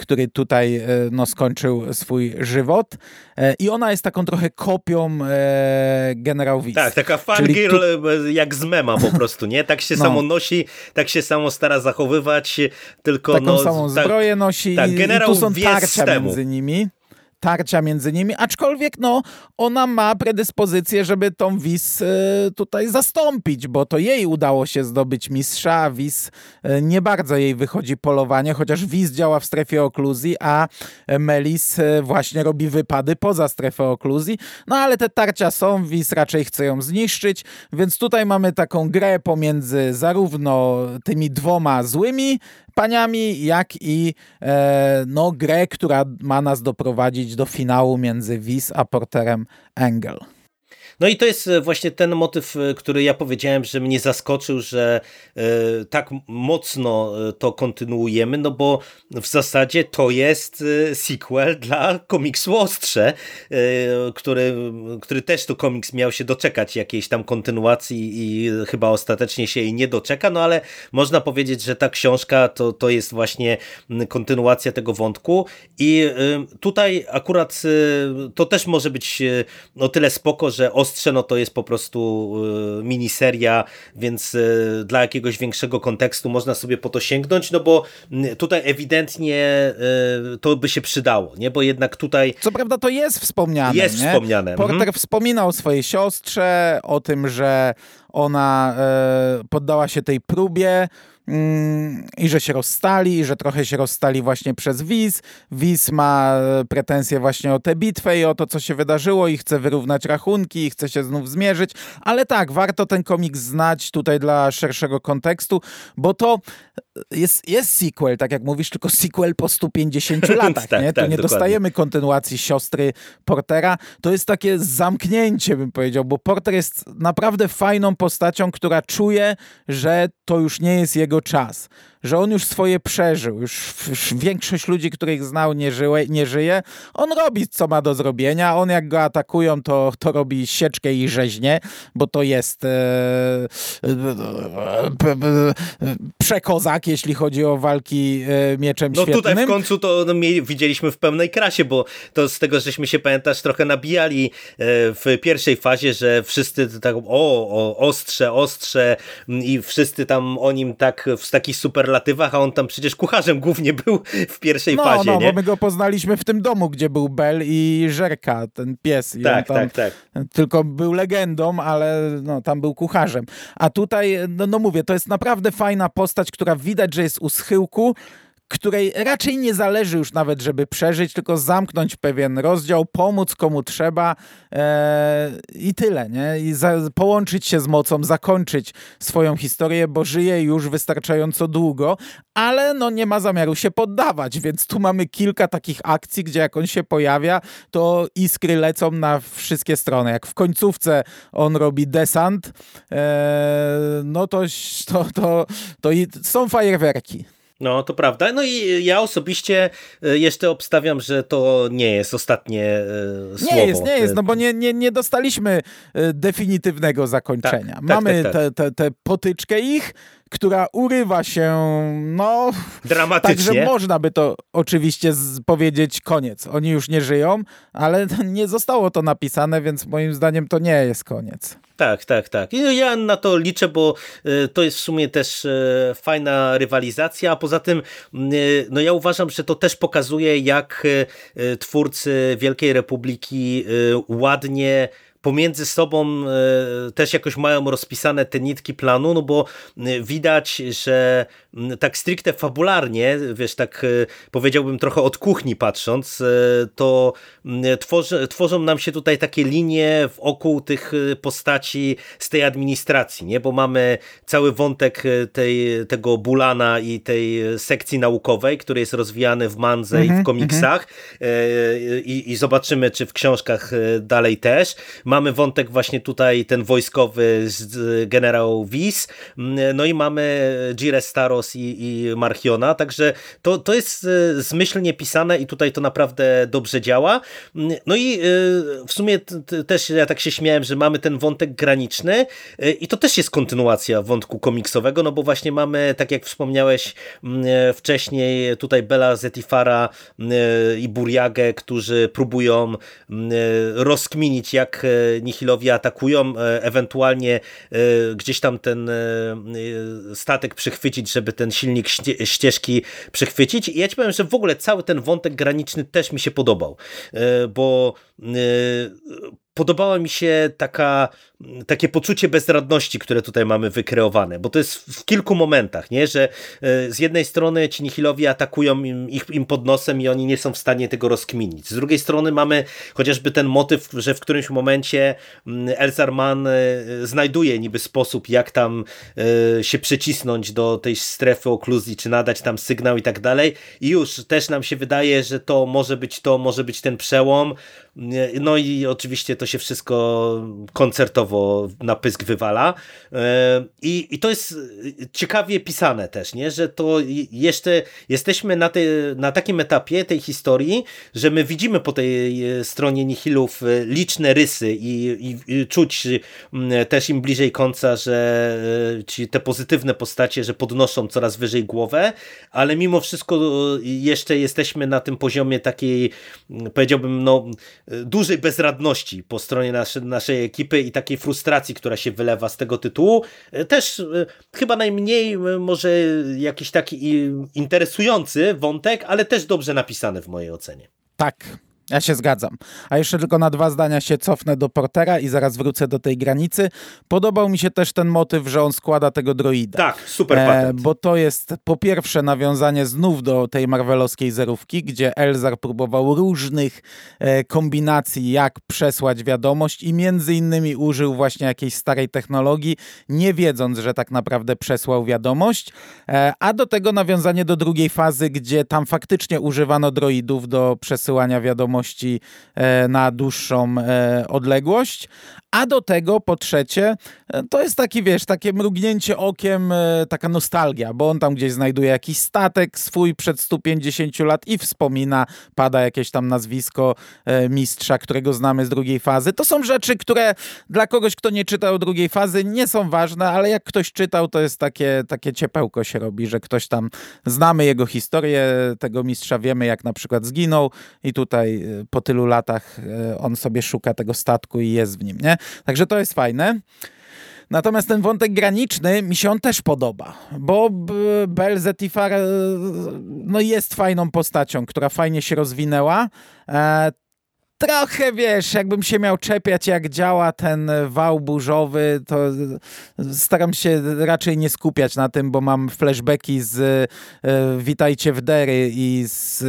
który tutaj e, no, skończył swój żywot. E, I ona jest taką trochę kopią e, Generał Whis. Tak, taka fangirl tu... jak z mema po prostu, nie? Tak się no. samo nosi, tak się samo stara zachowywać, tylko Taką no, samą tak, zbroję nosi tak, generał i tu są tarcia między nimi tarcia między nimi, aczkolwiek no, ona ma predyspozycję, żeby tą Wis y, tutaj zastąpić, bo to jej udało się zdobyć mistrza, Wis y, nie bardzo jej wychodzi polowanie, chociaż Wis działa w strefie okluzji, a Melis y, właśnie robi wypady poza strefę okluzji. No ale te tarcia są, Wis raczej chce ją zniszczyć, więc tutaj mamy taką grę pomiędzy zarówno tymi dwoma złymi paniami, jak i e, no, grę, która ma nas doprowadzić do finału między Wiz a Porterem Engel. No i to jest e, właśnie ten motyw, e, który ja powiedziałem, że mnie zaskoczył, że e, tak mocno to kontynuujemy, no bo w zasadzie to jest sequel dla komiksu Ostrze, który, który też to komiks miał się doczekać jakiejś tam kontynuacji i chyba ostatecznie się jej nie doczeka, no ale można powiedzieć, że ta książka to, to jest właśnie kontynuacja tego wątku. I tutaj akurat to też może być o tyle spoko, że Ostrze ostrze, no to jest po prostu y, miniseria, więc y, dla jakiegoś większego kontekstu można sobie po to sięgnąć, no bo mm, tutaj ewidentnie y, to by się przydało, nie? Bo jednak tutaj... Co prawda to jest wspomniane, Jest nie? wspomniane. Porter mhm. wspominał o swojej siostrze, o tym, że ona poddała się tej próbie, i że się rozstali, i że trochę się rozstali właśnie przez Wiz. Wiz ma e, pretensje właśnie o tę bitwę i o to, co się wydarzyło i chce wyrównać rachunki i chce się znów zmierzyć, ale tak, warto ten komiks znać tutaj dla szerszego kontekstu, bo to jest, jest sequel, tak jak mówisz, tylko sequel po 150 latach, tak, nie? To tak, nie dokładnie. dostajemy kontynuacji siostry Portera, to jest takie zamknięcie, bym powiedział, bo Porter jest naprawdę fajną postacią, która czuje, że to już nie jest jego czas że on już swoje przeżył, już, już większość ludzi, których znał, nie, żyje, nie żyje. On robi, co ma do zrobienia. On jak go atakują, to, to robi sieczkę i rzeźnie, bo to jest e, e, e, przekozak, jeśli chodzi o walki mieczem no świetnym. No tutaj w końcu to widzieliśmy w pełnej krasie, bo to z tego, żeśmy się pamiętasz trochę nabijali w pierwszej fazie, że wszyscy tak o, o ostrze, ostrze i wszyscy tam o nim tak w takich super superlatywach, a on tam przecież kucharzem głównie był w pierwszej no, fazie, no, nie? bo my go poznaliśmy w tym domu, gdzie był Bel i Żerka, ten pies. I tak, tak, tak. Tylko był legendą, ale no, tam był kucharzem. A tutaj, no, no mówię, to jest naprawdę fajna postać, która widać, że jest u schyłku, której raczej nie zależy już nawet, żeby przeżyć, tylko zamknąć pewien rozdział, pomóc komu trzeba e, i tyle, nie? I za, połączyć się z mocą, zakończyć swoją historię, bo żyje już wystarczająco długo, ale no nie ma zamiaru się poddawać, więc tu mamy kilka takich akcji, gdzie jak on się pojawia, to iskry lecą na wszystkie strony. Jak w końcówce on robi desant, e, no to, to, to, to są fajerwerki. No, to prawda. No i ja osobiście e, jeszcze obstawiam, że to nie jest ostatnie e, słowo. Nie jest, nie jest, no bo nie, nie, nie dostaliśmy definitywnego zakończenia. Tak, tak Mamy tak, tak, Te, te, te potyczkę ich, która urywa się, no... Dramatycznie. Także można by to oczywiście powiedzieć koniec. Oni już nie żyją, ale nie zostało to napisane, więc moim zdaniem to nie jest koniec. Tak, tak, tak. I ja na to liczę, bo e, to jest w sumie też e, fajna rywalizacja, a poza tym e, no ja uważam, że to też pokazuje, jak twórcy Wielkiej Republiki ładnie pomiędzy sobą e, też jakoś mają rozpisane te nitki planu, no bo e, widać, że tak stricte fabularnie, wiesz, tak e, powiedziałbym trochę od kuchni patrząc, to tworzy, tworzą nam się tutaj takie linie wokół tych postaci z tej administracji, nie? Bo mamy cały wątek tej, tego Bulana i tej sekcji naukowej, który jest rozwijany w mandze mm -hmm, i w mhm, komiksach mm -hmm. I, i zobaczymy, czy w książkach dalej też Mamy wątek właśnie tutaj ten wojskowy z generał Wies, no i mamy Gires Staros i, i Marchiona, także to, to jest e, zmyślnie pisane i tutaj to naprawdę dobrze działa. No i e, w sumie też ja tak się śmiałem, że mamy ten wątek graniczny e, i to też jest kontynuacja wątku komiksowego, no bo właśnie mamy, tak jak wspomniałeś wcześniej, tutaj Bela Zetifara i Buriagę, którzy próbują rozkminić, jak Nihilowi atakują, e, ewentualnie e, gdzieś tam ten e, statek przechwycić, żeby ten silnik ścieżki przechwycić. I ja ci powiem, że w ogóle cały ten wątek graniczny też mi się podobał, bo podobała mi się taka, takie poczucie bezradności, które tutaj mamy wykreowane, bo to jest w kilku momentach, nie? że e, z jednej strony ci nihilowi atakują im, ich, im pod nosem i oni nie są w stanie tego rozkminić. Z drugiej strony mamy chociażby ten motyw, że w którymś momencie mm, Elzarman e, znajduje niby sposób, jak tam e, się przycisnąć do tej strefy okluzji, czy nadać tam sygnał i tak dalej i już też nam się wydaje, że to może być to, może być ten przełom, no i oczywiście to się wszystko koncertowo na pysk wywala. E, I, i to jest ciekawie pisane też, nie? że to jeszcze jesteśmy na, tej, na takim etapie tej historii, że my widzimy po tej stronie Nihilów liczne rysy i, i, i czuć też im bliżej końca, że e, ci te pozytywne postacie, że podnoszą coraz wyżej głowę, ale mimo wszystko jeszcze jesteśmy na tym poziomie takiej, powiedziałbym, no dużej bezradności po stronie nasze, naszej ekipy i takiej frustracji, która się wylewa z tego tytułu. E, też e, chyba najmniej e, może jakiś taki interesujący wątek, ale też dobrze napisany w mojej ocenie. Tak, ja się zgadzam. A jeszcze tylko na dwa zdania się cofnę do Portera i zaraz wrócę do tej granicy. Podobał mi się też ten motyw, że on składa tego droida. Tak, super e, Bo to jest po pierwsze nawiązanie znów do tej marvelowskiej zerówki, gdzie Elzar próbował różnych e, kombinacji, jak przesłać wiadomość i między innymi użył właśnie jakiejś starej technologii, nie wiedząc, że tak naprawdę przesłał wiadomość. E, a do tego nawiązanie do drugiej fazy, gdzie tam faktycznie używano droidów do przesyłania wiadomości e, na dłuższą e, odległość, a do tego, po trzecie, e, to jest taki, wiesz, takie mrugnięcie okiem, taka nostalgia, bo on tam gdzieś znajduje jakiś statek swój przed 150 lat i wspomina, pada jakieś tam nazwisko mistrza, którego znamy z drugiej fazy. To są rzeczy, które dla kogoś, kto nie czytał drugiej fazy, nie są ważne, ale jak ktoś czytał, to jest takie, takie ciepełko się robi, że ktoś tam, znamy jego historię, tego mistrza wiemy, jak na przykład zginął i tutaj po tylu latach e, on sobie szuka tego statku i jest w nim, nie? Także to jest fajne. Natomiast ten wątek graniczny mi się on też podoba, bo Belzetifar e, no jest fajną postacią, która fajnie się rozwinęła. E, trochę, wiesz, jakbym się miał czepiać, jak działa ten wał burzowy, to staram się raczej nie skupiać na tym, bo mam flashbacki z e, Witajcie w Dery i z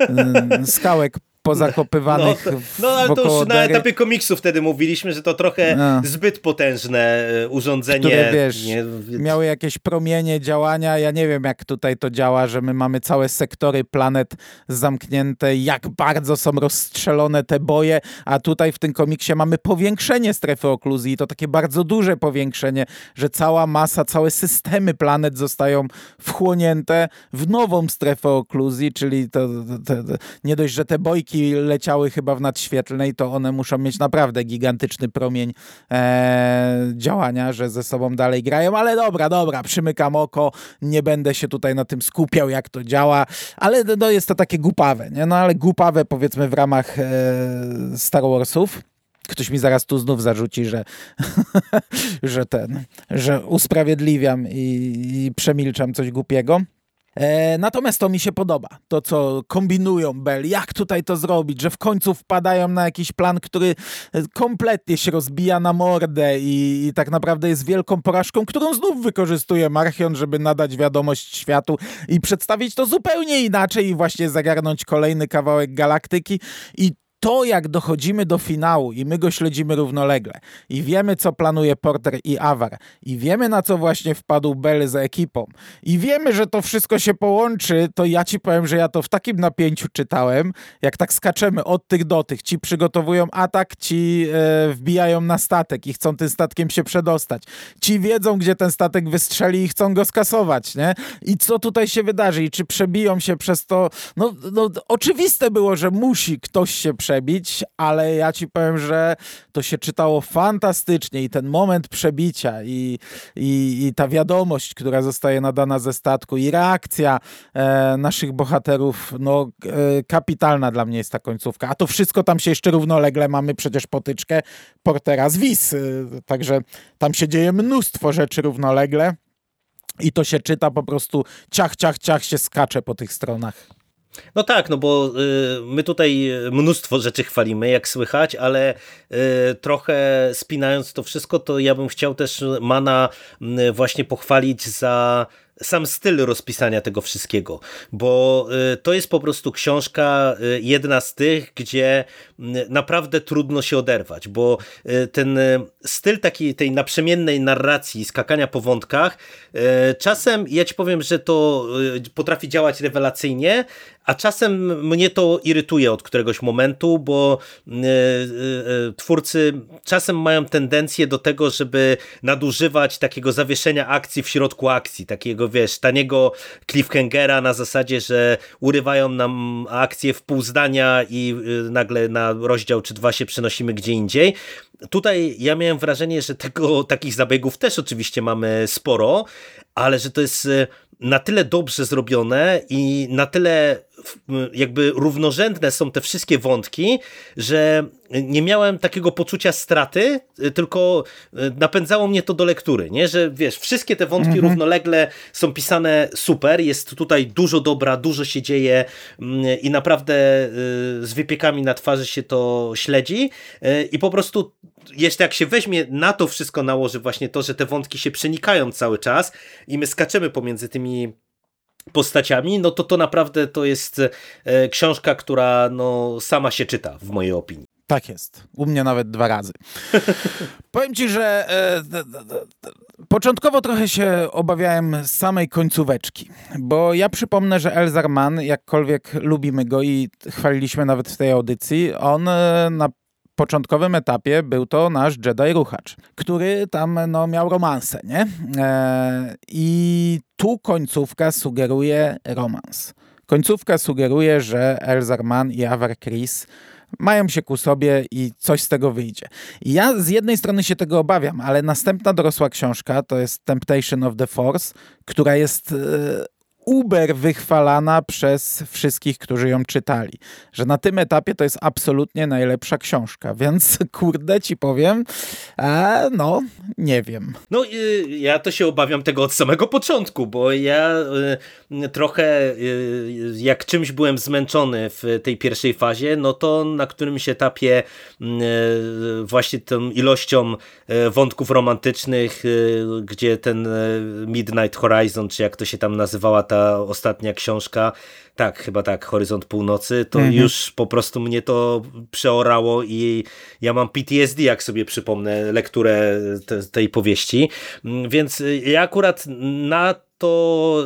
e, skałek pozakopywanych no, no ale to już na etapie komiksu wtedy mówiliśmy, że to trochę no. zbyt potężne e, urządzenie. Które, wiesz, nie... miały jakieś promienie działania. Ja nie wiem, jak tutaj to działa, że my mamy całe sektory planet zamknięte, jak bardzo są rozstrzelone te boje, a tutaj w tym komiksie mamy powiększenie strefy okluzji i to takie bardzo duże powiększenie, że cała masa, całe systemy planet zostają wchłonięte w nową strefę okluzji, czyli to, to, to nie dość, że te bojki leciały chyba w nadświetlnej, to one muszą mieć naprawdę gigantyczny promień e, działania, że ze sobą dalej grają, ale dobra, dobra, przymykam oko, nie będę się tutaj na tym skupiał, jak to działa, ale no, jest to takie głupawe, nie? no ale głupawe powiedzmy w ramach e, Star Warsów. Ktoś mi zaraz tu znów zarzuci, że, że ten, że usprawiedliwiam i, i przemilczam coś głupiego. E, natomiast to mi się podoba. To, co kombinują Bell, jak tutaj to zrobić, że w końcu wpadają na jakiś plan, który kompletnie się rozbija na mordę i, i tak naprawdę jest wielką porażką, którą znów wykorzystuje Marchion, żeby nadać wiadomość światu i przedstawić to zupełnie inaczej i właśnie zagarnąć kolejny kawałek galaktyki. I to, jak dochodzimy do finału i my go śledzimy równolegle i wiemy, co planuje Porter i Avar i wiemy, na co właśnie wpadł Bell z ekipą i wiemy, że to wszystko się połączy, to ja ci powiem, że ja to w takim napięciu czytałem, jak tak skaczemy od tych do tych. Ci przygotowują atak, ci e, wbijają na statek i chcą tym statkiem się przedostać. Ci wiedzą, gdzie ten statek wystrzeli i chcą go skasować, nie? I co tutaj się wydarzy i czy przebiją się przez to... No, no oczywiste było, że musi ktoś się przebić, ale ja ci powiem, że to się czytało fantastycznie i ten moment przebicia i, i, i ta wiadomość, która zostaje nadana ze statku i reakcja e, naszych bohaterów, no e, kapitalna dla mnie jest ta końcówka. A to wszystko tam się jeszcze równolegle mamy przecież potyczkę Portera z Wis, e, także tam się dzieje mnóstwo rzeczy równolegle. I to się czyta po prostu ciach, ciach, ciach się skacze po tych stronach. No tak, no bo y, my tutaj mnóstwo rzeczy chwalimy, jak słychać, ale y, trochę spinając to wszystko, to ja bym chciał też Mana y, właśnie pochwalić za sam styl rozpisania tego wszystkiego, bo y, to jest po prostu książka y, jedna z tych, gdzie y, naprawdę trudno się oderwać, bo ten styl takiej tej naprzemiennej narracji, skakania po wątkach, czasem ja ci powiem, że to potrafi działać rewelacyjnie, a czasem mnie to irytuje od któregoś momentu, bo twórcy czasem mają tendencję do tego, żeby nadużywać takiego zawieszenia akcji w środku akcji, takiego wiesz, taniego cliffhangera na zasadzie, że urywają nam akcję w pół zdania i y, nagle na rozdział czy dwa się przenosimy gdzie indziej. Tutaj ja miałem wrażenie, że tego, takich zabiegów też oczywiście mamy sporo, ale że to jest y, na tyle dobrze zrobione i na tyle jakby równorzędne są te wszystkie wątki, że nie miałem takiego poczucia straty, tylko napędzało mnie to do lektury, nie? że wiesz, wszystkie te wątki mhm. równolegle są pisane super, jest tutaj dużo dobra, dużo się dzieje mm, i naprawdę y, z wypiekami na twarzy się to śledzi y, i po prostu jeszcze jak się weźmie na to wszystko nałoży właśnie to, że te wątki się przenikają cały czas i my skaczemy pomiędzy tymi postaciami, no to to naprawdę to jest e, książka, która no, sama się czyta w mojej opinii. Tak jest. U mnie nawet dwa razy. Powiem ci, że e, początkowo trochę się obawiałem samej końcóweczki, bo ja przypomnę, że Elzar Mann, jakkolwiek lubimy go i chwaliliśmy nawet w tej audycji, on e, na początkowym etapie był to nasz Jedi Ruchacz, który tam no, miał romanse, nie? E, I tu końcówka sugeruje romans. Końcówka sugeruje, że Elzar Mann i Avar Chris mają się ku sobie i coś z tego wyjdzie. Ja z jednej strony się tego obawiam, ale następna dorosła książka to jest Temptation of the Force, która jest e, uber wychwalana przez wszystkich, którzy ją czytali. Że na tym etapie to jest absolutnie najlepsza książka, więc kurde ci powiem, e, no nie wiem. No ja to się obawiam tego od samego początku, bo ja y, trochę y, jak czymś byłem zmęczony w tej pierwszej fazie, no to na którymś etapie właśnie tą ilością wątków romantycznych, gdzie ten Midnight Horizon, czy jak to się tam nazywała ta ostatnia książka, tak, chyba tak, Horyzont Północy, to mhm. już po prostu mnie to przeorało i ja mam PTSD, jak sobie przypomnę lekturę te, tej powieści, więc ja akurat na to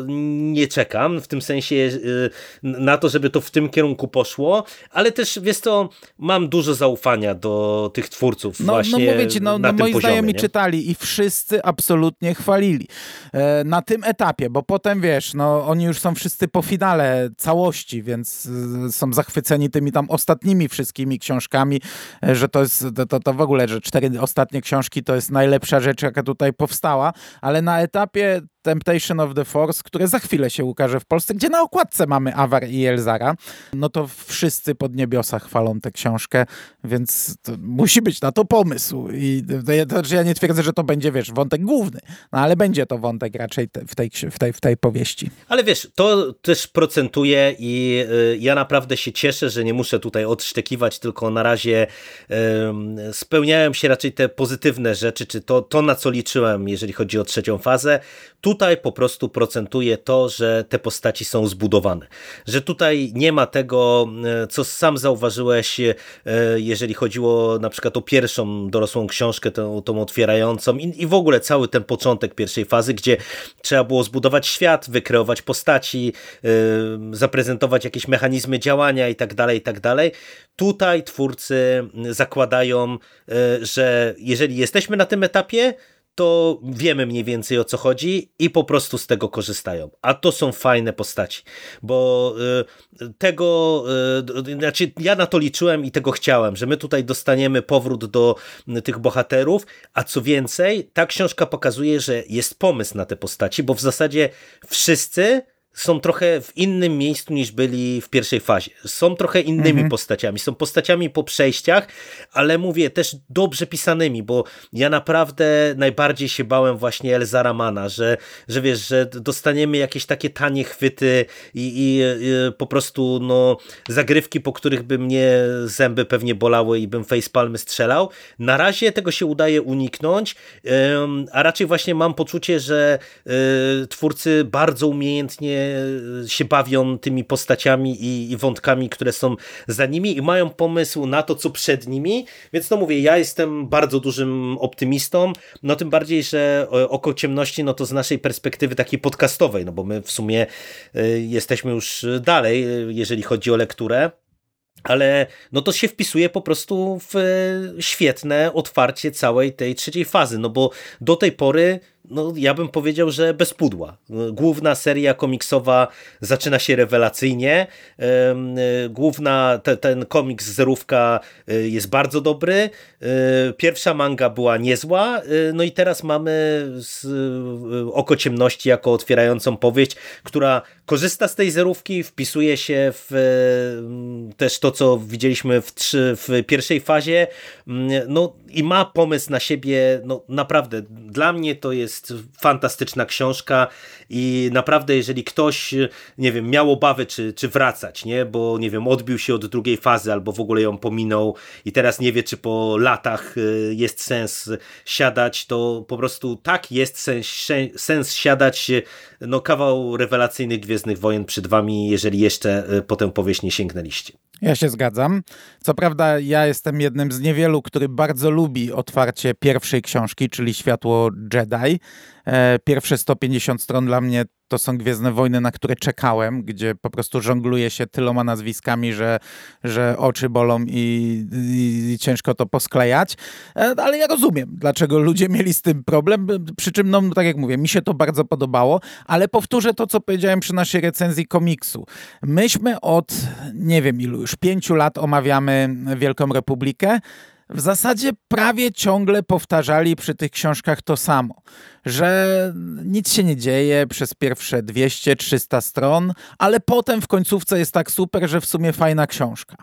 nie czekam, w tym sensie y, na to, żeby to w tym kierunku poszło, ale też, wiesz to mam dużo zaufania do tych twórców no, no właśnie no mówię ci, no, na no, moi poziomie, znajomi nie? czytali i wszyscy absolutnie chwalili. E, na tym etapie, bo potem wiesz, no oni już są wszyscy po finale całości, więc są zachwyceni tymi tam ostatnimi wszystkimi książkami, że to jest to, to w ogóle, że cztery ostatnie książki to jest najlepsza rzecz, jaka tutaj powstała, ale na etapie Temptation of the Force, które za chwilę się ukaże w Polsce, gdzie na okładce mamy Awar i Elzara, no to wszyscy pod niebiosa chwalą tę książkę, więc musi być na to pomysł. I to, znaczy ja nie twierdzę, że to będzie, wiesz, wątek główny, no ale będzie to wątek raczej w, tej, w, tej, w tej powieści. Ale wiesz, to też procentuje i y, ja naprawdę się cieszę, że nie muszę tutaj odsztekiwać, tylko na razie y, spełniają się raczej te pozytywne rzeczy, czy to, to na co liczyłem, jeżeli chodzi o trzecią fazę. Tutaj po prostu procentuje to, że te postaci są zbudowane. Że tutaj nie ma tego, e, co sam zauważyłeś, e, jeżeli chodziło na przykład o pierwszą dorosłą książkę, tą, tą otwierającą i, i w ogóle cały ten początek pierwszej fazy, gdzie trzeba było zbudować świat, wykreować postaci, e, zaprezentować jakieś mechanizmy działania i tak dalej, i tak dalej. Tutaj twórcy zakładają, że jeżeli jesteśmy na tym etapie, to wiemy mniej więcej o co chodzi i po prostu z tego korzystają. A to są fajne postaci, bo y, tego, y, znaczy ja na to liczyłem i tego chciałem, że my tutaj dostaniemy powrót do tych bohaterów, a co więcej, ta książka pokazuje, że jest pomysł na te postaci, bo w zasadzie wszyscy są trochę w innym miejscu niż byli w pierwszej fazie. Są trochę innymi mhm. postaciami. Są postaciami po przejściach, ale mówię też dobrze pisanymi, bo ja naprawdę najbardziej się bałem właśnie Elzara Mana, że, że wiesz, że dostaniemy jakieś takie tanie chwyty i, i, i po prostu no, zagrywki, po których by mnie zęby pewnie bolały i bym facepalmy strzelał. Na razie tego się udaje uniknąć, a raczej właśnie mam poczucie, że y, twórcy bardzo umiejętnie się bawią tymi postaciami i, i wątkami, które są za nimi i mają pomysł na to, co przed nimi, więc no mówię, ja jestem bardzo dużym optymistą, no tym bardziej, że Oko Ciemności, no to z naszej perspektywy takiej podcastowej, no bo my w sumie y, jesteśmy już dalej, jeżeli chodzi o lekturę, ale no to się wpisuje po prostu w świetne otwarcie całej tej trzeciej fazy, no bo do tej pory no ja bym powiedział, że bez pudła. Główna seria komiksowa zaczyna się rewelacyjnie. Główna, te, ten komiks zerówka e, jest bardzo dobry. E, pierwsza manga była niezła. E, no i teraz mamy Oko Ciemności jako otwierającą powieść, która korzysta z tej zerówki, wpisuje się w też to, co widzieliśmy w, trzy, w pierwszej fazie. No i ma pomysł na siebie. No naprawdę, dla mnie to jest jest fantastyczna książka i naprawdę jeżeli ktoś, nie wiem, miał obawy czy, czy wracać, nie, bo nie wiem, odbił się od drugiej fazy albo w ogóle ją pominął i teraz nie wie, czy po latach y, jest sens siadać, to po prostu tak jest sens, sens siadać, no kawał rewelacyjnych Gwiezdnych Wojen przed wami, jeżeli jeszcze y, po tę powieść nie sięgnęliście. Ja się zgadzam. Co prawda, ja jestem jednym z niewielu, który bardzo lubi otwarcie pierwszej książki, czyli Światło Jedi. E, pierwsze 150 stron dla mnie to są Gwiezdne Wojny, na które czekałem, gdzie po prostu żongluje się tyloma nazwiskami, że, że oczy bolą i, i, i, ciężko to posklejać. E, ale ja rozumiem, dlaczego ludzie mieli z tym problem. Przy czym, no, tak jak mówię, mi się to bardzo podobało, ale powtórzę to, co powiedziałem przy naszej recenzji komiksu. Myśmy od, nie wiem ilu już, pięciu lat omawiamy Wielką Republikę w zasadzie prawie ciągle powtarzali przy tych książkach to samo, że nic się nie dzieje przez pierwsze 200-300 stron, ale potem w końcówce jest tak super, że w sumie fajna książka.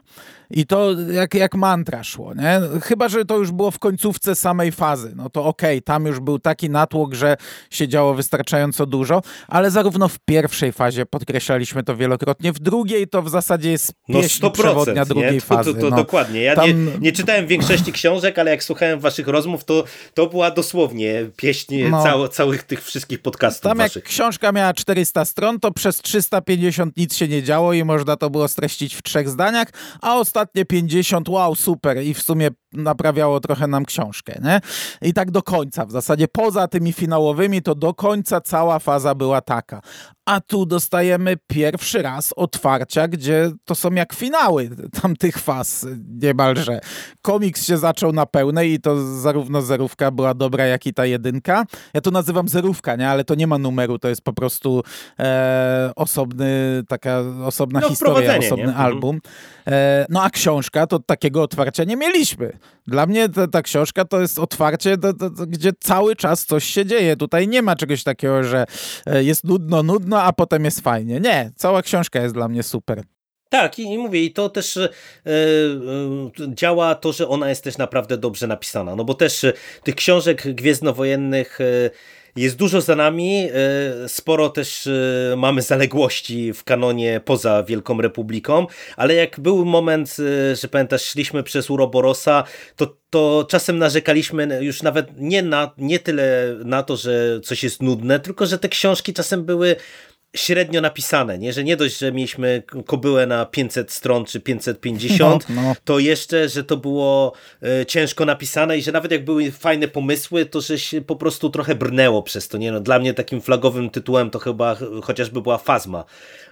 I to jak, jak mantra szło, nie? Chyba, że to już było w końcówce samej fazy, no to okej, okay, tam już był taki natłok, że się działo wystarczająco dużo, ale zarówno w pierwszej fazie, podkreślaliśmy to wielokrotnie, w drugiej to w zasadzie jest no pieśń no przewodnia drugiej nie? fazy. To, to, to no. Dokładnie, ja tam... nie, nie, czytałem większości książek, ale jak słuchałem waszych rozmów, to, to była dosłownie pieśń no. Cało, całych tych wszystkich podcastów Tam waszych. jak książka miała 400 stron, to przez 350 nic się nie działo i można to było streścić w trzech zdaniach, a ostatnie 50, wow, super i w sumie naprawiało trochę nam książkę, nie? I tak do końca, w zasadzie poza tymi finałowymi, to do końca cała faza była taka. A tu dostajemy pierwszy raz otwarcia, gdzie to są jak finały tamtych faz niemalże. Komiks się zaczął na pełnej i to zarówno zerówka była dobra, jak i ta jedynka. Ja to nazywam zerówka, nie? Ale to nie ma numeru, to jest po prostu e, osobny, taka osobna no, historia, osobny nie? Mhm. album. E, no a książka, to takiego otwarcia nie mieliśmy. Dla mnie ta, ta książka to jest otwarcie, gdzie cały czas coś się dzieje. Tutaj nie ma czegoś takiego, że e, jest nudno, nudno, a potem jest fajnie. Nie, cała książka jest dla mnie super. Tak, i mówię, i to też e, e, działa to, że ona jest też naprawdę dobrze napisana. No bo też tych książek gwiezdnowojennych jest dużo za nami, sporo też mamy zaległości w kanonie poza Wielką Republiką, ale jak był moment, że pamiętasz, szliśmy przez Uroborosa, to, to czasem narzekaliśmy już nawet nie, na, nie tyle na to, że coś jest nudne, tylko że te książki czasem były średnio napisane, nie? że nie dość, że mieliśmy kobyłę na 500 stron czy 550, no, no. to jeszcze, że to było e, ciężko napisane i że nawet jak były fajne pomysły, to że się po prostu trochę brnęło przez to. Nie? No, dla mnie takim flagowym tytułem to chyba chociażby była Fazma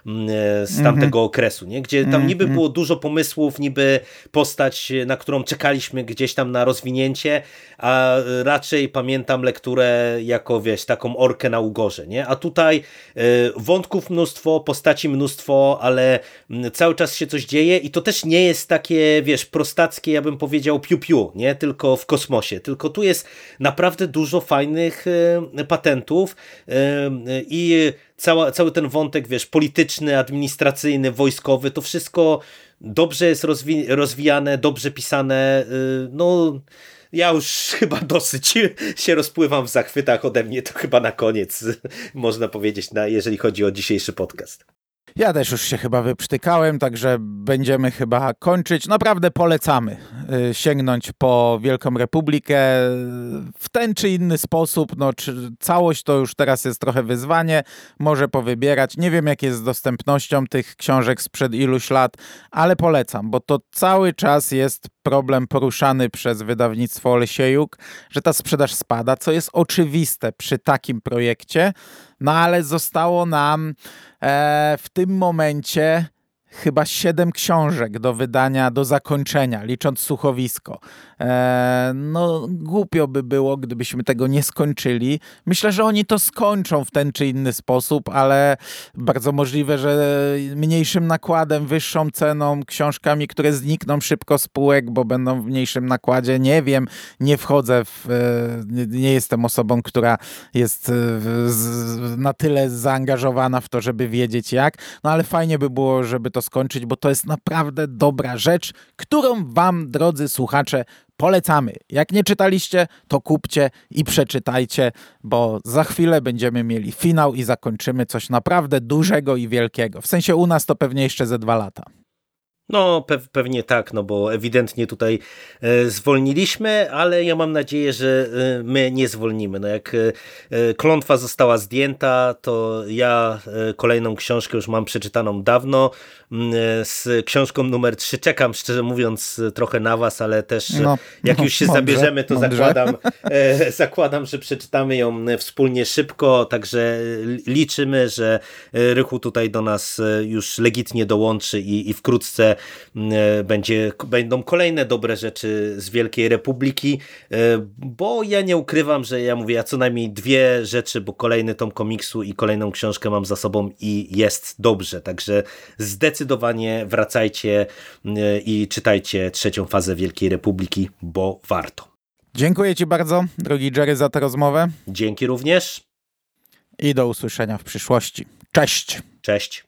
mm, e, z tamtego mm -hmm. okresu, nie? gdzie tam niby mm -hmm. było dużo pomysłów, niby postać, na którą czekaliśmy gdzieś tam na rozwinięcie, a raczej pamiętam lekturę jako, wiesz, taką orkę na ugorze, nie? A tutaj e, wątków mnóstwo, postaci mnóstwo, ale mm, cały czas się coś dzieje i to też nie jest takie, wiesz, prostackie, ja bym powiedział piu-piu, nie? Tylko w kosmosie. Tylko tu jest naprawdę dużo fajnych e, patentów e, i cała, cały ten wątek, wiesz, polityczny, administracyjny, wojskowy, to wszystko dobrze jest rozwi rozwijane, dobrze pisane, no ja już chyba dosyć się rozpływam w zachwytach ode mnie, to chyba na koniec można powiedzieć, na, jeżeli chodzi o dzisiejszy podcast. Ja też już się chyba wyprztykałem, także będziemy chyba kończyć. Naprawdę polecamy y, sięgnąć po Wielką Republikę w ten czy inny sposób. No, czy całość to już teraz jest trochę wyzwanie, może powybierać. Nie wiem, jak jest z dostępnością tych książek sprzed iluś lat, ale polecam, bo to cały czas jest problem poruszany przez wydawnictwo Olesiejuk, że ta sprzedaż spada, co jest oczywiste przy takim projekcie, no ale zostało nam w tym momencie chyba siedem książek do wydania, do zakończenia, licząc słuchowisko. E, no, głupio by było, gdybyśmy tego nie skończyli. Myślę, że oni to skończą w ten czy inny sposób, ale bardzo możliwe, że mniejszym nakładem, wyższą ceną, książkami, które znikną szybko z półek, bo będą w mniejszym nakładzie. Nie wiem, nie wchodzę w. E, nie jestem osobą, która jest e, na tyle zaangażowana w to, żeby wiedzieć jak. No ale fajnie by było, żeby to skończyć, bo to jest naprawdę dobra rzecz, którą Wam, drodzy słuchacze, polecamy. Jak nie czytaliście, to kupcie i przeczytajcie, bo za chwilę będziemy mieli finał i zakończymy coś naprawdę dużego i wielkiego. W sensie u nas to pewnie jeszcze ze dwa lata. No, pe pewnie tak, no bo ewidentnie tutaj e, zwolniliśmy, ale ja mam nadzieję, że e, my nie zwolnimy. No jak e, klątwa została zdjęta, to ja kolejną książkę już mam przeczytaną dawno. Z książką numer 3 czekam, szczerze mówiąc, trochę na was, ale też no, jak no, już się mądrze, zabierzemy, to zakładam, zakładam, że przeczytamy ją wspólnie szybko, także liczymy, że Rychu tutaj do nas już legitnie dołączy i, i wkrótce będzie, będą kolejne dobre rzeczy z Wielkiej Republiki, e, bo ja nie ukrywam, że ja mówię, ja co najmniej dwie rzeczy, bo kolejny tom komiksu i kolejną książkę mam za sobą i jest dobrze, także zdecydowanie wracajcie e, i czytajcie trzecią fazę Wielkiej Republiki, bo warto. Dziękuję Ci bardzo, drogi Jerry, za tę rozmowę. Dzięki również. I do usłyszenia w przyszłości. Cześć. Cześć.